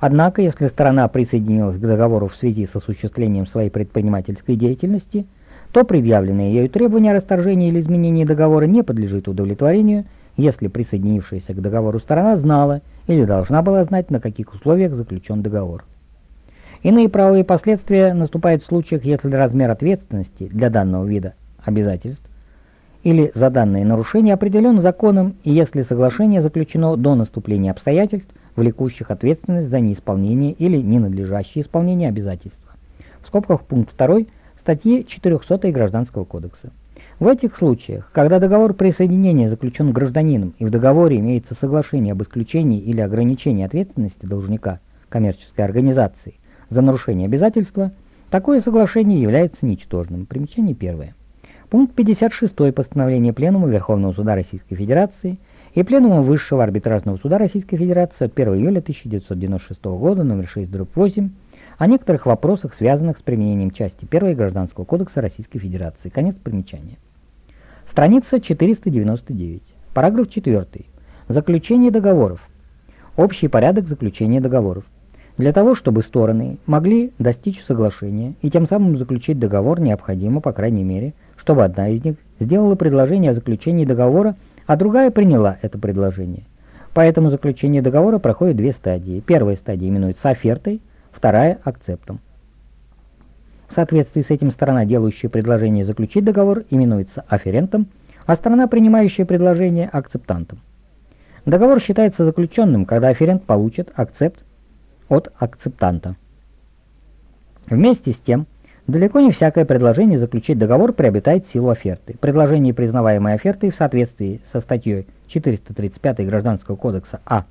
Однако, если сторона присоединилась к договору в связи с осуществлением своей предпринимательской деятельности, то предъявленные ею требования о расторжении или изменении договора не подлежит удовлетворению, если присоединившаяся к договору сторона знала или должна была знать, на каких условиях заключен договор. Иные правовые последствия наступают в случаях, если размер ответственности для данного вида обязательств или за данные нарушения определен законом и если соглашение заключено до наступления обстоятельств, влекущих ответственность за неисполнение или ненадлежащее исполнение обязательства. В скобках пункт 2 статьи 400 Гражданского кодекса. В этих случаях, когда договор присоединения заключен гражданином и в договоре имеется соглашение об исключении или ограничении ответственности должника коммерческой организации за нарушение обязательства, такое соглашение является ничтожным. Примечание первое. Пункт 56 постановления Пленума Верховного Суда Российской Федерации и Пленума Высшего арбитражного суда Российской Федерации от 1 июля 1996 года номер 6 дробь 8 о некоторых вопросах, связанных с применением части 1 Гражданского кодекса Российской Федерации. Конец примечания. Страница 499. Параграф 4. Заключение договоров. Общий порядок заключения договоров. Для того, чтобы стороны могли достичь соглашения и тем самым заключить договор, необходимо, по крайней мере, чтобы одна из них сделала предложение о заключении договора а другая приняла это предложение. Поэтому заключение договора проходит две стадии. Первая стадия именуется офертой, вторая – акцептом. В соответствии с этим сторона, делающая предложение заключить договор, именуется аферентом, а сторона, принимающая предложение – акцептантом. Договор считается заключенным, когда аферент получит акцепт от акцептанта. Вместе с тем, Далеко не всякое предложение заключить договор приобретает силу оферты. Предложение, признаваемое офертой в соответствии со статьей 435 Гражданского кодекса А,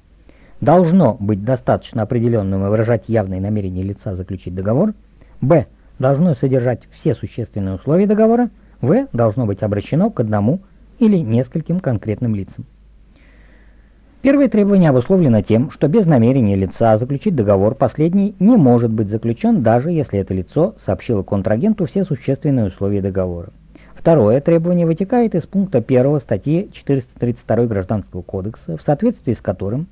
должно быть достаточно определенным и выражать явные намерения лица заключить договор, Б, должно содержать все существенные условия договора, В должно быть обращено к одному или нескольким конкретным лицам. Первое требование обусловлено тем, что без намерения лица заключить договор последний не может быть заключен, даже если это лицо сообщило контрагенту все существенные условия договора. Второе требование вытекает из пункта 1 статьи 432 Гражданского кодекса, в соответствии с которым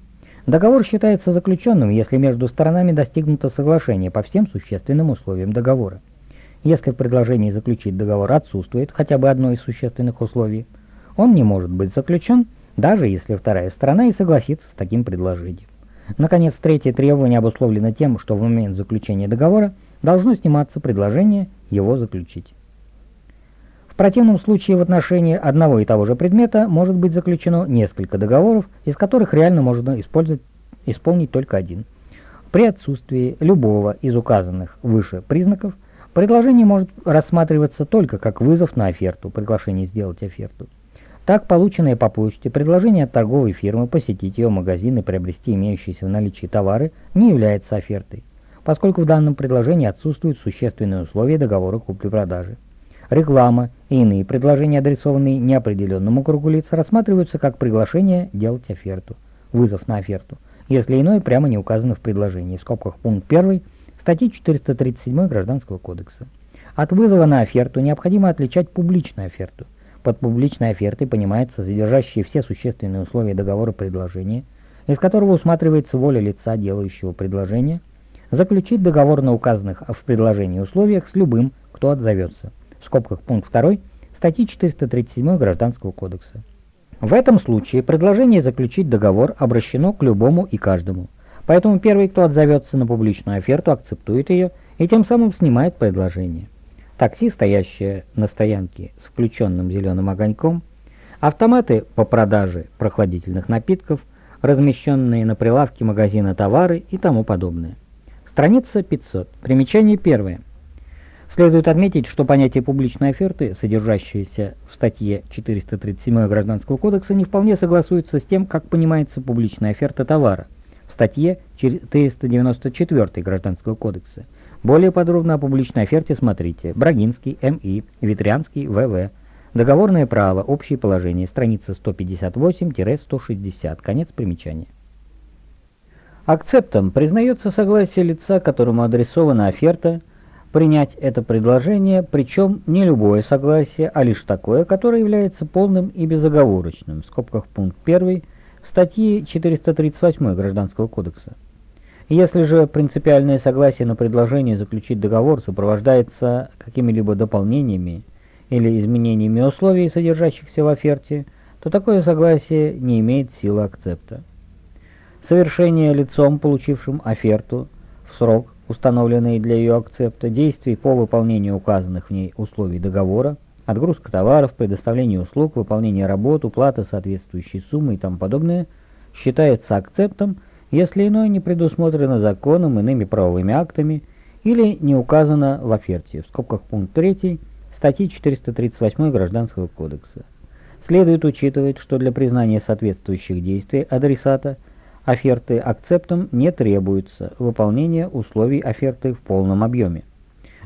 договор считается заключенным, если между сторонами достигнуто соглашение по всем существенным условиям договора. Если в предложении заключить договор отсутствует хотя бы одно из существенных условий, он не может быть заключен, даже если вторая сторона и согласится с таким предложением. Наконец, третье требование обусловлено тем, что в момент заключения договора должно сниматься предложение его заключить. В противном случае в отношении одного и того же предмета может быть заключено несколько договоров, из которых реально можно использовать, исполнить только один. При отсутствии любого из указанных выше признаков, предложение может рассматриваться только как вызов на оферту, приглашение сделать оферту. Так, полученное по почте предложение от торговой фирмы посетить ее магазин и приобрести имеющиеся в наличии товары не является офертой, поскольку в данном предложении отсутствуют существенные условия договора купли-продажи. Реклама и иные предложения, адресованные неопределенному кругу лиц, рассматриваются как приглашение делать оферту, вызов на оферту, если иное прямо не указано в предложении, в скобках пункт 1 статьи 437 Гражданского кодекса. От вызова на оферту необходимо отличать публичную оферту. Под публичной офертой понимается содержащие все существенные условия договора предложения, из которого усматривается воля лица, делающего предложение, заключить договор на указанных в предложении условиях с любым, кто отзовется в скобках пункт 2 статьи 437 Гражданского кодекса. В этом случае предложение заключить договор обращено к любому и каждому. Поэтому первый, кто отзовется на публичную оферту, акцептует ее и тем самым снимает предложение. Такси, стоящее на стоянке с включенным зеленым огоньком, автоматы по продаже прохладительных напитков, размещенные на прилавке магазина товары и тому подобное. Страница 500. Примечание первое. Следует отметить, что понятие публичной оферты, содержащееся в статье 437 Гражданского кодекса, не вполне согласуется с тем, как понимается публичная оферта товара в статье 494 Гражданского кодекса. Более подробно о публичной оферте смотрите Брагинский, М.И., Ветрянский, В.В. Договорное право, общее положение, страница 158-160, конец примечания. Акцептом признается согласие лица, которому адресована оферта, принять это предложение, причем не любое согласие, а лишь такое, которое является полным и безоговорочным, в скобках пункт 1 статьи 438 Гражданского кодекса. Если же принципиальное согласие на предложение заключить договор сопровождается какими-либо дополнениями или изменениями условий, содержащихся в оферте, то такое согласие не имеет силы акцепта. Совершение лицом, получившим оферту, в срок установленные для ее акцепта, действий по выполнению указанных в ней условий договора, отгрузка товаров, предоставление услуг, выполнение работ, уплата соответствующей суммы и тому подобное, считается акцептом, если иное не предусмотрено законом, иными правовыми актами или не указано в оферте, в скобках пункт 3 статьи 438 Гражданского кодекса. Следует учитывать, что для признания соответствующих действий адресата – оферты акцептом не требуется выполнение условий оферты в полном объеме.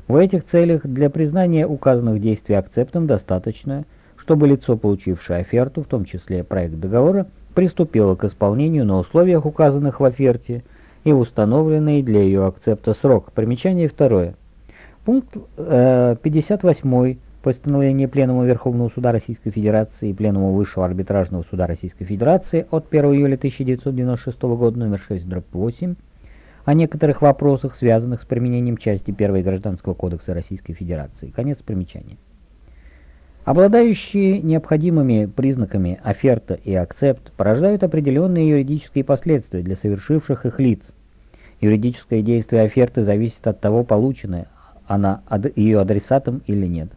В этих целях для признания указанных действий акцептом достаточно, чтобы лицо, получившее оферту, в том числе проект договора, приступило к исполнению на условиях, указанных в оферте, и установленный для ее акцепта срок. Примечание второе. Пункт э, 58 Постановление Пленума Верховного Суда Российской Федерации и Пленума Высшего Арбитражного Суда Российской Федерации от 1 июля 1996 года номер 6 дробь 8 о некоторых вопросах, связанных с применением части 1 Гражданского кодекса Российской Федерации. Конец примечания. Обладающие необходимыми признаками оферта и акцепт порождают определенные юридические последствия для совершивших их лиц. Юридическое действие оферты зависит от того, полученная она ее адресатом или нет.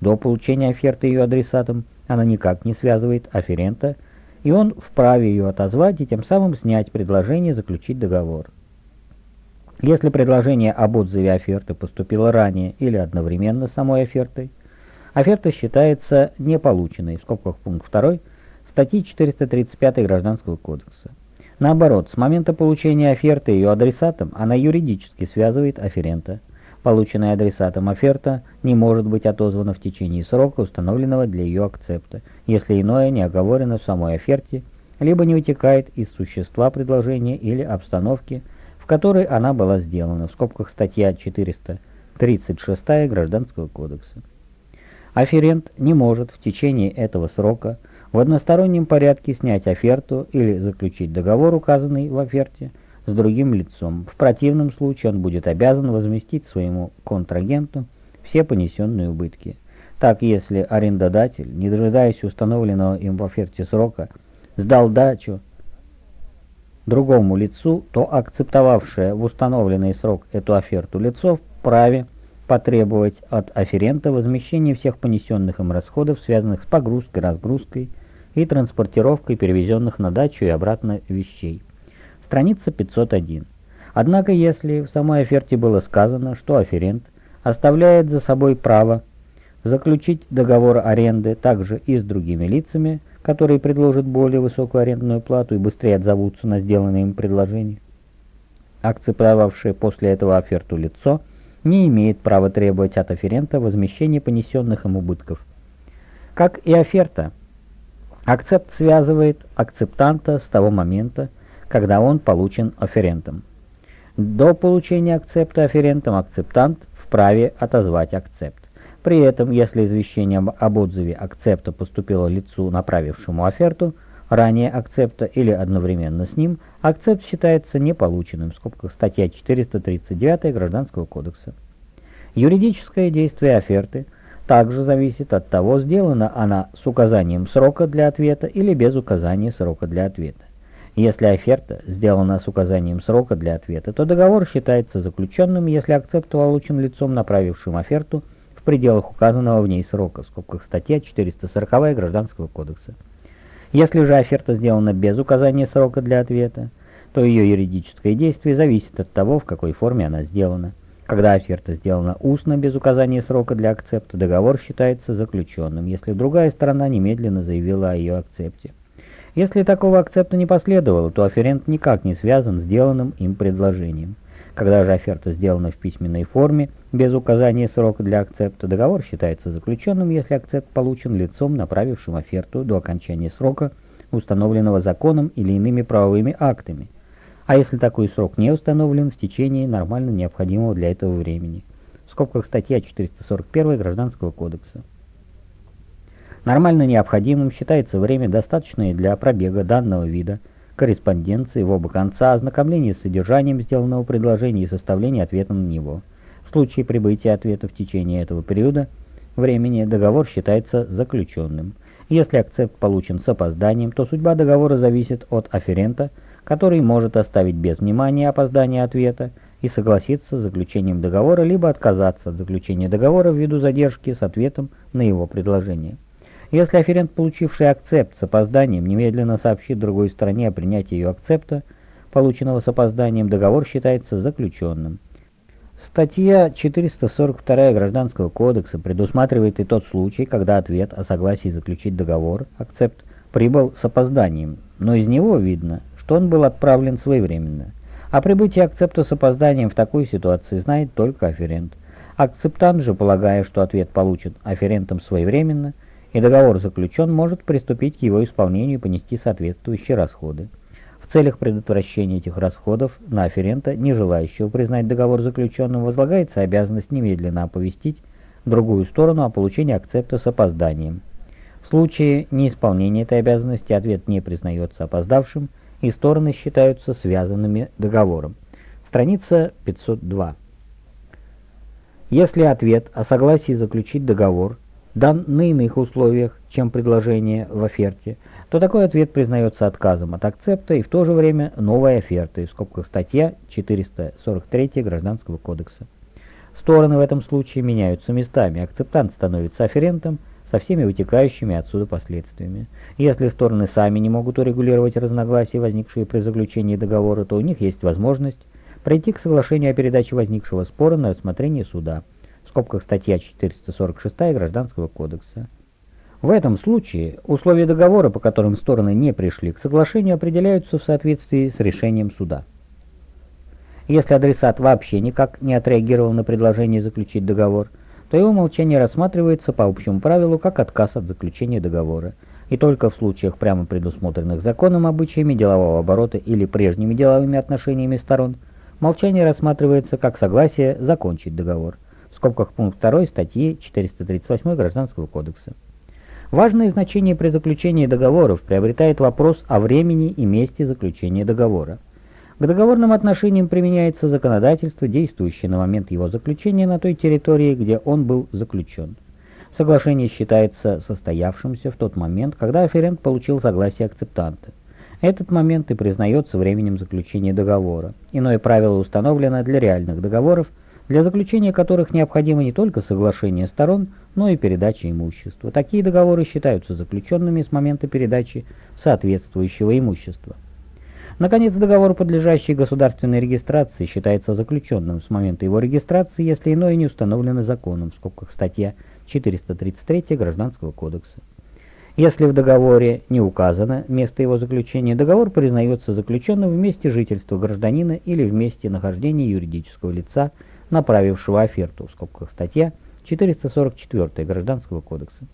До получения оферты ее адресатом она никак не связывает аферента, и он вправе ее отозвать и тем самым снять предложение заключить договор. Если предложение об отзыве оферты поступило ранее или одновременно с самой офертой, оферта считается неполученной, в скобках пункт 2 статьи 435 Гражданского кодекса. Наоборот, с момента получения оферты ее адресатом она юридически связывает аферента. полученная адресатом оферта, не может быть отозвана в течение срока, установленного для ее акцепта, если иное не оговорено в самой оферте, либо не вытекает из существа предложения или обстановки, в которой она была сделана, в скобках статья 436 Гражданского кодекса. Аферент не может в течение этого срока в одностороннем порядке снять оферту или заключить договор, указанный в оферте, с другим лицом. В противном случае он будет обязан возместить своему контрагенту все понесенные убытки. Так, если арендодатель, не дожидаясь установленного им в оферте срока, сдал дачу другому лицу, то акцептовавшее в установленный срок эту оферту лицо вправе потребовать от аферента возмещения всех понесенных им расходов, связанных с погрузкой, разгрузкой и транспортировкой перевезенных на дачу и обратно вещей. Страница 501. Однако, если в самой оферте было сказано, что аферент оставляет за собой право заключить договор аренды также и с другими лицами, которые предложат более высокую арендную плату и быстрее отзовутся на сделанное им предложение, акцептовавшее после этого оферту лицо не имеет права требовать от аферента возмещения понесенных им убытков. Как и оферта, акцепт связывает акцептанта с того момента, когда он получен аферентом. До получения акцепта аферентом акцептант вправе отозвать акцепт. При этом, если извещение об отзыве акцепта поступило лицу, направившему оферту, ранее акцепта или одновременно с ним, акцепт считается неполученным, в скобках статья 439 Гражданского кодекса. Юридическое действие оферты также зависит от того, сделана она с указанием срока для ответа или без указания срока для ответа. Если оферта сделана с указанием срока для ответа, то договор считается заключенным, если акцепт получен лицом, направившим оферту, в пределах указанного в ней срока, в скобках статья 440 Гражданского кодекса. Если же оферта сделана без указания срока для ответа, то ее юридическое действие зависит от того, в какой форме она сделана. Когда оферта сделана устно, без указания срока для акцепта, договор считается заключенным, если другая сторона немедленно заявила о ее акцепте. Если такого акцепта не последовало, то оферент никак не связан с сделанным им предложением. Когда же оферта сделана в письменной форме, без указания срока для акцепта, договор считается заключенным, если акцепт получен лицом, направившим оферту до окончания срока, установленного законом или иными правовыми актами, а если такой срок не установлен в течение нормально необходимого для этого времени. В скобках статья 441 Гражданского кодекса. Нормально необходимым считается время, достаточное для пробега данного вида, корреспонденции в оба конца, ознакомления с содержанием сделанного предложения и составления ответа на него. В случае прибытия ответа в течение этого периода времени договор считается заключенным. Если акцепт получен с опозданием, то судьба договора зависит от аферента, который может оставить без внимания опоздание ответа и согласиться с заключением договора, либо отказаться от заключения договора ввиду задержки с ответом на его предложение. Если аферент, получивший акцепт с опозданием, немедленно сообщит другой стороне о принятии ее акцепта, полученного с опозданием, договор считается заключенным. Статья 442 Гражданского кодекса предусматривает и тот случай, когда ответ о согласии заключить договор, акцепт, прибыл с опозданием, но из него видно, что он был отправлен своевременно. О прибытии акцепта с опозданием в такой ситуации знает только аферент. Акцептант же, полагая, что ответ получен аферентом своевременно, и договор заключен, может приступить к его исполнению и понести соответствующие расходы. Целях предотвращения этих расходов на аферента, не желающего признать договор заключенным, возлагается обязанность немедленно оповестить другую сторону о получении акцепта с опозданием. В случае неисполнения этой обязанности ответ не признается опоздавшим, и стороны считаются связанными договором. Страница 502. Если ответ о согласии заключить договор дан на иных условиях, чем предложение в оферте, то такой ответ признается отказом от акцепта и в то же время новой офертой, в скобках статья 443 Гражданского кодекса. Стороны в этом случае меняются местами, акцептант становится аферентом со всеми вытекающими отсюда последствиями. Если стороны сами не могут урегулировать разногласия, возникшие при заключении договора, то у них есть возможность пройти к соглашению о передаче возникшего спора на рассмотрение суда – в скобках статья 446 Гражданского кодекса. В этом случае условия договора, по которым стороны не пришли к соглашению, определяются в соответствии с решением суда. Если адресат вообще никак не отреагировал на предложение заключить договор, то его молчание рассматривается по общему правилу как отказ от заключения договора, и только в случаях прямо предусмотренных законом, обычаями делового оборота или прежними деловыми отношениями сторон, молчание рассматривается как согласие закончить договор. Скобках пункт 2 статьи 438 Гражданского кодекса. Важное значение при заключении договоров приобретает вопрос о времени и месте заключения договора. К договорным отношениям применяется законодательство, действующее на момент его заключения на той территории, где он был заключен. Соглашение считается состоявшимся в тот момент, когда аферент получил согласие акцептанта. Этот момент и признается временем заключения договора. Иное правило установлено для реальных договоров, для заключения которых необходимо не только соглашение сторон, но и передача имущества. Такие договоры считаются заключенными с момента передачи соответствующего имущества. Наконец, договор, подлежащий государственной регистрации, считается заключенным с момента его регистрации, если иное не установлено законом, в скобках статья 433 Гражданского кодекса. Если в договоре не указано место его заключения, договор признается заключенным в месте жительства гражданина или в месте нахождения юридического лица, направившего оферту, в скобках статья 444 Гражданского кодекса.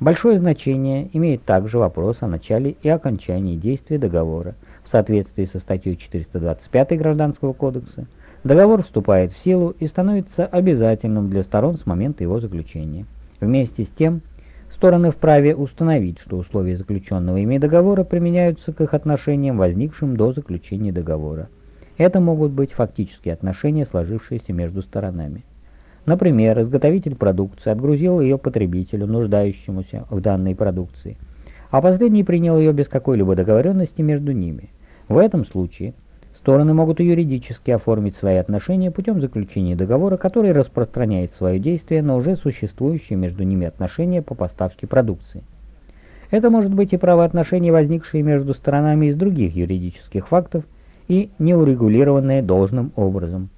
Большое значение имеет также вопрос о начале и окончании действия договора, в соответствии со статьей 425 Гражданского кодекса, договор вступает в силу и становится обязательным для сторон с момента его заключения. Вместе с тем, стороны вправе установить, что условия заключенного ими договора применяются к их отношениям, возникшим до заключения договора. Это могут быть фактические отношения, сложившиеся между сторонами. Например, изготовитель продукции отгрузил ее потребителю, нуждающемуся в данной продукции – а последний принял ее без какой-либо договоренности между ними. В этом случае стороны могут юридически оформить свои отношения путем заключения договора, который распространяет свое действие на уже существующие между ними отношения по поставке продукции. Это может быть и правоотношения, возникшие между сторонами из других юридических фактов и неурегулированные должным образом.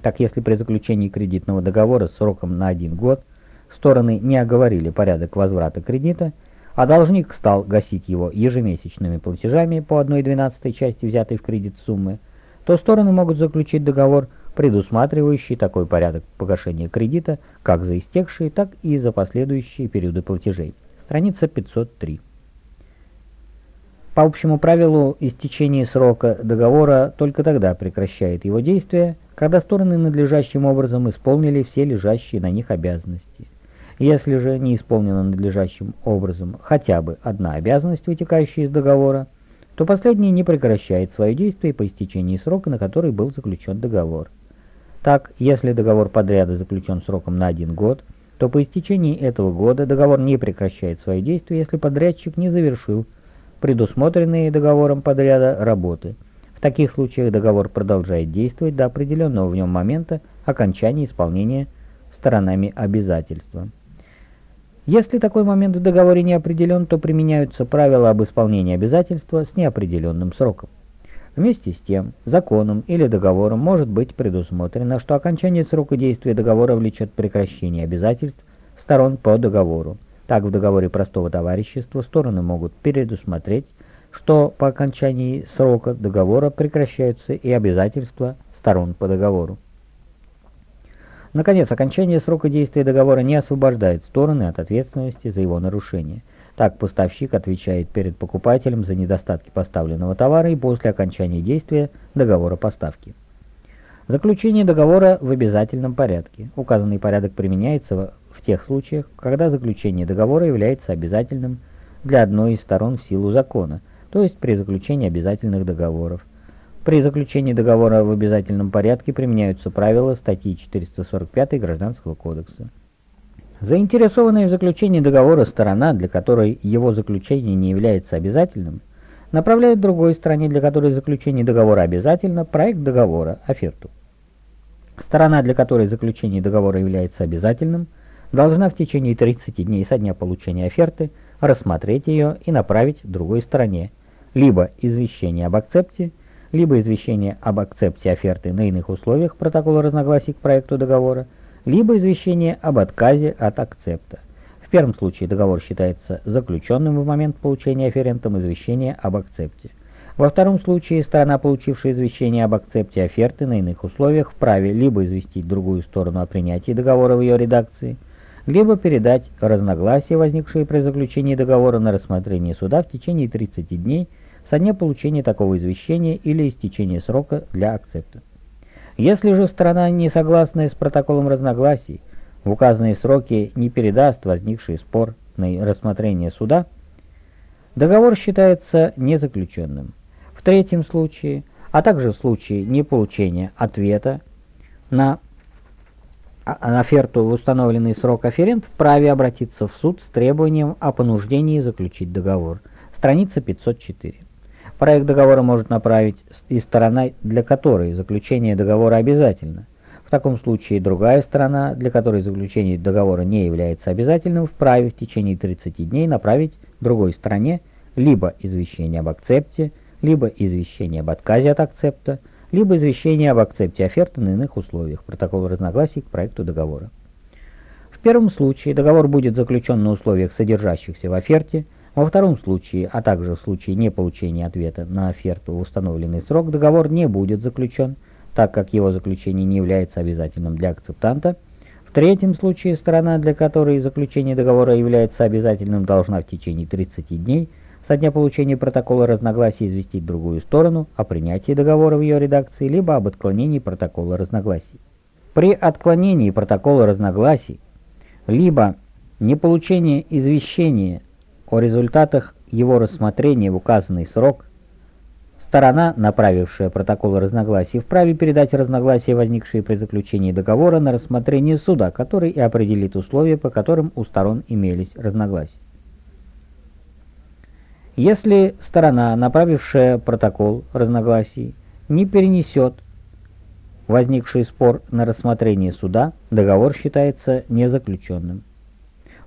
Так, если при заключении кредитного договора сроком на один год стороны не оговорили порядок возврата кредита, а должник стал гасить его ежемесячными платежами по 1,12 части взятой в кредит суммы, то стороны могут заключить договор, предусматривающий такой порядок погашения кредита как за истекшие, так и за последующие периоды платежей. Страница 503. По общему правилу, истечение срока договора только тогда прекращает его действие, когда стороны надлежащим образом исполнили все лежащие на них обязанности – если же не исполнена надлежащим образом хотя бы одна обязанность, вытекающая из договора, то последний не прекращает свое действие по истечении срока, на который был заключен договор. Так, если договор подряда заключен сроком на один год, то по истечении этого года договор не прекращает свое действие, если подрядчик не завершил предусмотренные договором подряда работы. В таких случаях договор продолжает действовать до определенного в нем момента окончания исполнения сторонами обязательства. Если такой момент в договоре не определен, то применяются правила об исполнении обязательства с неопределенным сроком. Вместе с тем, законом или договором может быть предусмотрено, что окончание срока действия договора влечет прекращение обязательств сторон по договору. Так, в договоре простого товарищества стороны могут предусмотреть, что по окончании срока договора прекращаются и обязательства сторон по договору. Наконец, окончание срока действия договора не освобождает стороны от ответственности за его нарушение. Так, поставщик отвечает перед покупателем за недостатки поставленного товара и после окончания действия договора поставки. Заключение договора в обязательном порядке. Указанный порядок применяется тех случаях, когда заключение договора является обязательным для одной из сторон в силу закона, то есть при заключении обязательных договоров. При заключении договора в обязательном порядке применяются правила статьи 445 Гражданского кодекса. Заинтересованная в заключении договора сторона, для которой его заключение не является обязательным, направляет другой стороне, для которой заключение договора обязательно, проект договора, оферту. Сторона, для которой заключение договора является обязательным, должна в течение 30 дней со дня получения оферты рассмотреть ее и направить другой стороне либо извещение об акцепте, либо извещение об акцепте оферты на иных условиях протокола разногласий к проекту договора, либо извещение об отказе от акцепта. В первом случае договор считается заключенным в момент получения оферентом извещения об акцепте. Во втором случае сторона, получившая извещение об акцепте оферты на иных условиях, вправе либо известить другую сторону о принятии договора в ее редакции, либо передать разногласия, возникшие при заключении договора на рассмотрение суда в течение 30 дней со дня получения такого извещения или истечения срока для акцепта. Если же сторона, не согласная с протоколом разногласий, в указанные сроки не передаст возникший спор на рассмотрение суда, договор считается незаключенным. В третьем случае, а также в случае неполучения ответа на оферту в установленный срок аферент вправе обратиться в суд с требованием о понуждении заключить договор. Страница 504. Проект договора может направить и сторона, для которой заключение договора обязательно. В таком случае другая сторона, для которой заключение договора не является обязательным, вправе в течение 30 дней направить другой стороне либо извещение об акцепте, либо извещение об отказе от акцепта, либо извещение об акцепте оферты на иных условиях, протокол разногласий к проекту договора. В первом случае договор будет заключен на условиях, содержащихся в оферте, во втором случае, а также в случае неполучения ответа на оферту в установленный срок, договор не будет заключен, так как его заключение не является обязательным для акцептанта. В третьем случае сторона, для которой заключение договора является обязательным, должна в течение 30 дней со дня получения протокола разногласий известить другую сторону о принятии договора в ее редакции, либо об отклонении протокола разногласий. При отклонении протокола разногласий, либо неполучении извещения о результатах его рассмотрения в указанный срок, сторона, направившая протокол разногласий, вправе передать разногласия, возникшие при заключении договора, на рассмотрение суда, который и определит условия, по которым у сторон имелись разногласия. Если сторона, направившая протокол разногласий, не перенесет возникший спор на рассмотрение суда, договор считается незаключенным.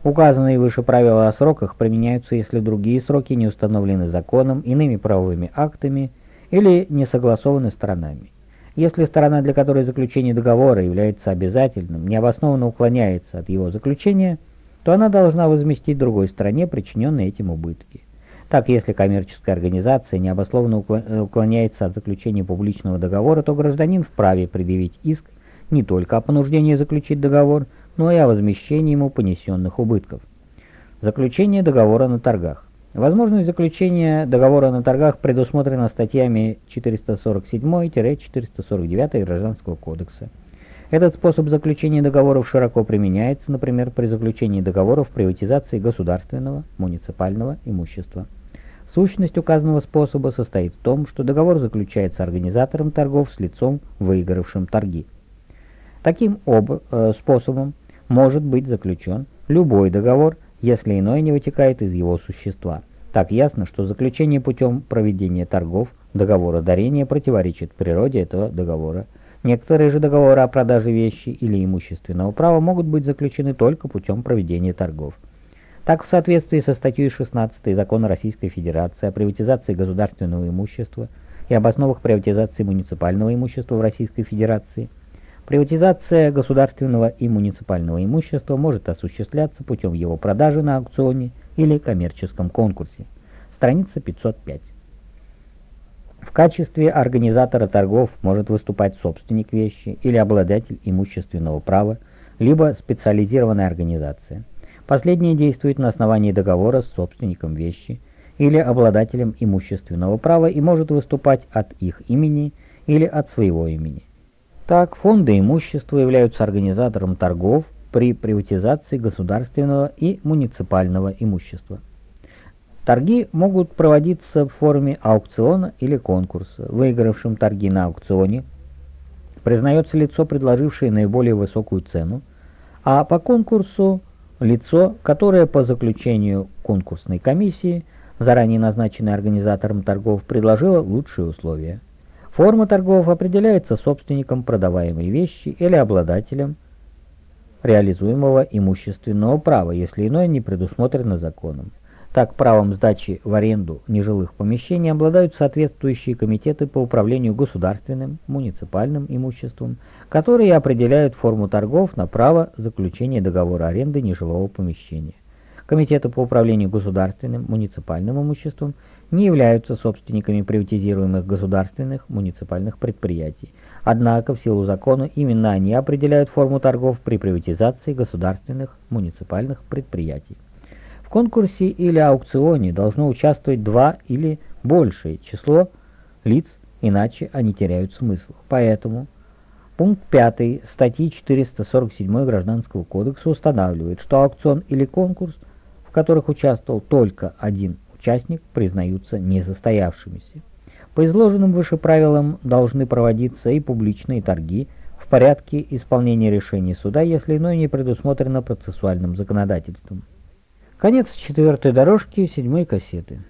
Указанные выше правила о сроках применяются, если другие сроки не установлены законом, иными правовыми актами или не согласованы сторонами. Если сторона, для которой заключение договора является обязательным, необоснованно уклоняется от его заключения, то она должна возместить другой стороне причиненные этим убытки. Так, если коммерческая организация необоснованно уклоняется от заключения публичного договора, то гражданин вправе предъявить иск не только о понуждении заключить договор, но и о возмещении ему понесенных убытков. Заключение договора на торгах. Возможность заключения договора на торгах предусмотрена статьями 447-449 Гражданского кодекса. Этот способ заключения договоров широко применяется, например, при заключении договоров приватизации государственного, муниципального имущества. Сущность указанного способа состоит в том, что договор заключается организатором торгов с лицом, выигравшим торги. Таким об, э, способом может быть заключен любой договор, если иное не вытекает из его существа. Так ясно, что заключение путем проведения торгов договора дарения противоречит природе этого договора. Некоторые же договоры о продаже вещи или имущественного права могут быть заключены только путем проведения торгов. Так, в соответствии со статьей 16 Закона Российской Федерации о приватизации государственного имущества и об основах приватизации муниципального имущества в Российской Федерации – Приватизация государственного и муниципального имущества может осуществляться путем его продажи на аукционе или коммерческом конкурсе. Страница 505. В качестве организатора торгов может выступать собственник вещи или обладатель имущественного права, либо специализированная организация. Последняя действует на основании договора с собственником вещи или обладателем имущественного права и может выступать от их имени или от своего имени. Так, фонды имущества являются организатором торгов при приватизации государственного и муниципального имущества. Торги могут проводиться в форме аукциона или конкурса. Выигравшим торги на аукционе признается лицо, предложившее наиболее высокую цену, а по конкурсу лицо, которое по заключению конкурсной комиссии, заранее назначенной организатором торгов, предложило лучшие условия. Форма торгов определяется собственником продаваемой вещи или обладателем реализуемого имущественного права, если иное не предусмотрено законом. Так, правом сдачи в аренду нежилых помещений обладают соответствующие комитеты по управлению государственным, муниципальным имуществом, которые определяют форму торгов на право заключения договора аренды нежилого помещения. Комитеты по управлению государственным, муниципальным имуществом не являются собственниками приватизируемых государственных муниципальных предприятий. Однако, в силу закона, именно они определяют форму торгов при приватизации государственных муниципальных предприятий. В конкурсе или аукционе должно участвовать два или большее число лиц, иначе они теряют смысл. Поэтому пункт 5 статьи 447 Гражданского кодекса устанавливает, что аукцион или конкурс, в которых участвовал только один участник признаются несостоявшимися. По изложенным выше правилам должны проводиться и публичные торги в порядке исполнения решений суда, если иное не предусмотрено процессуальным законодательством. Конец четвертой дорожки седьмой кассеты.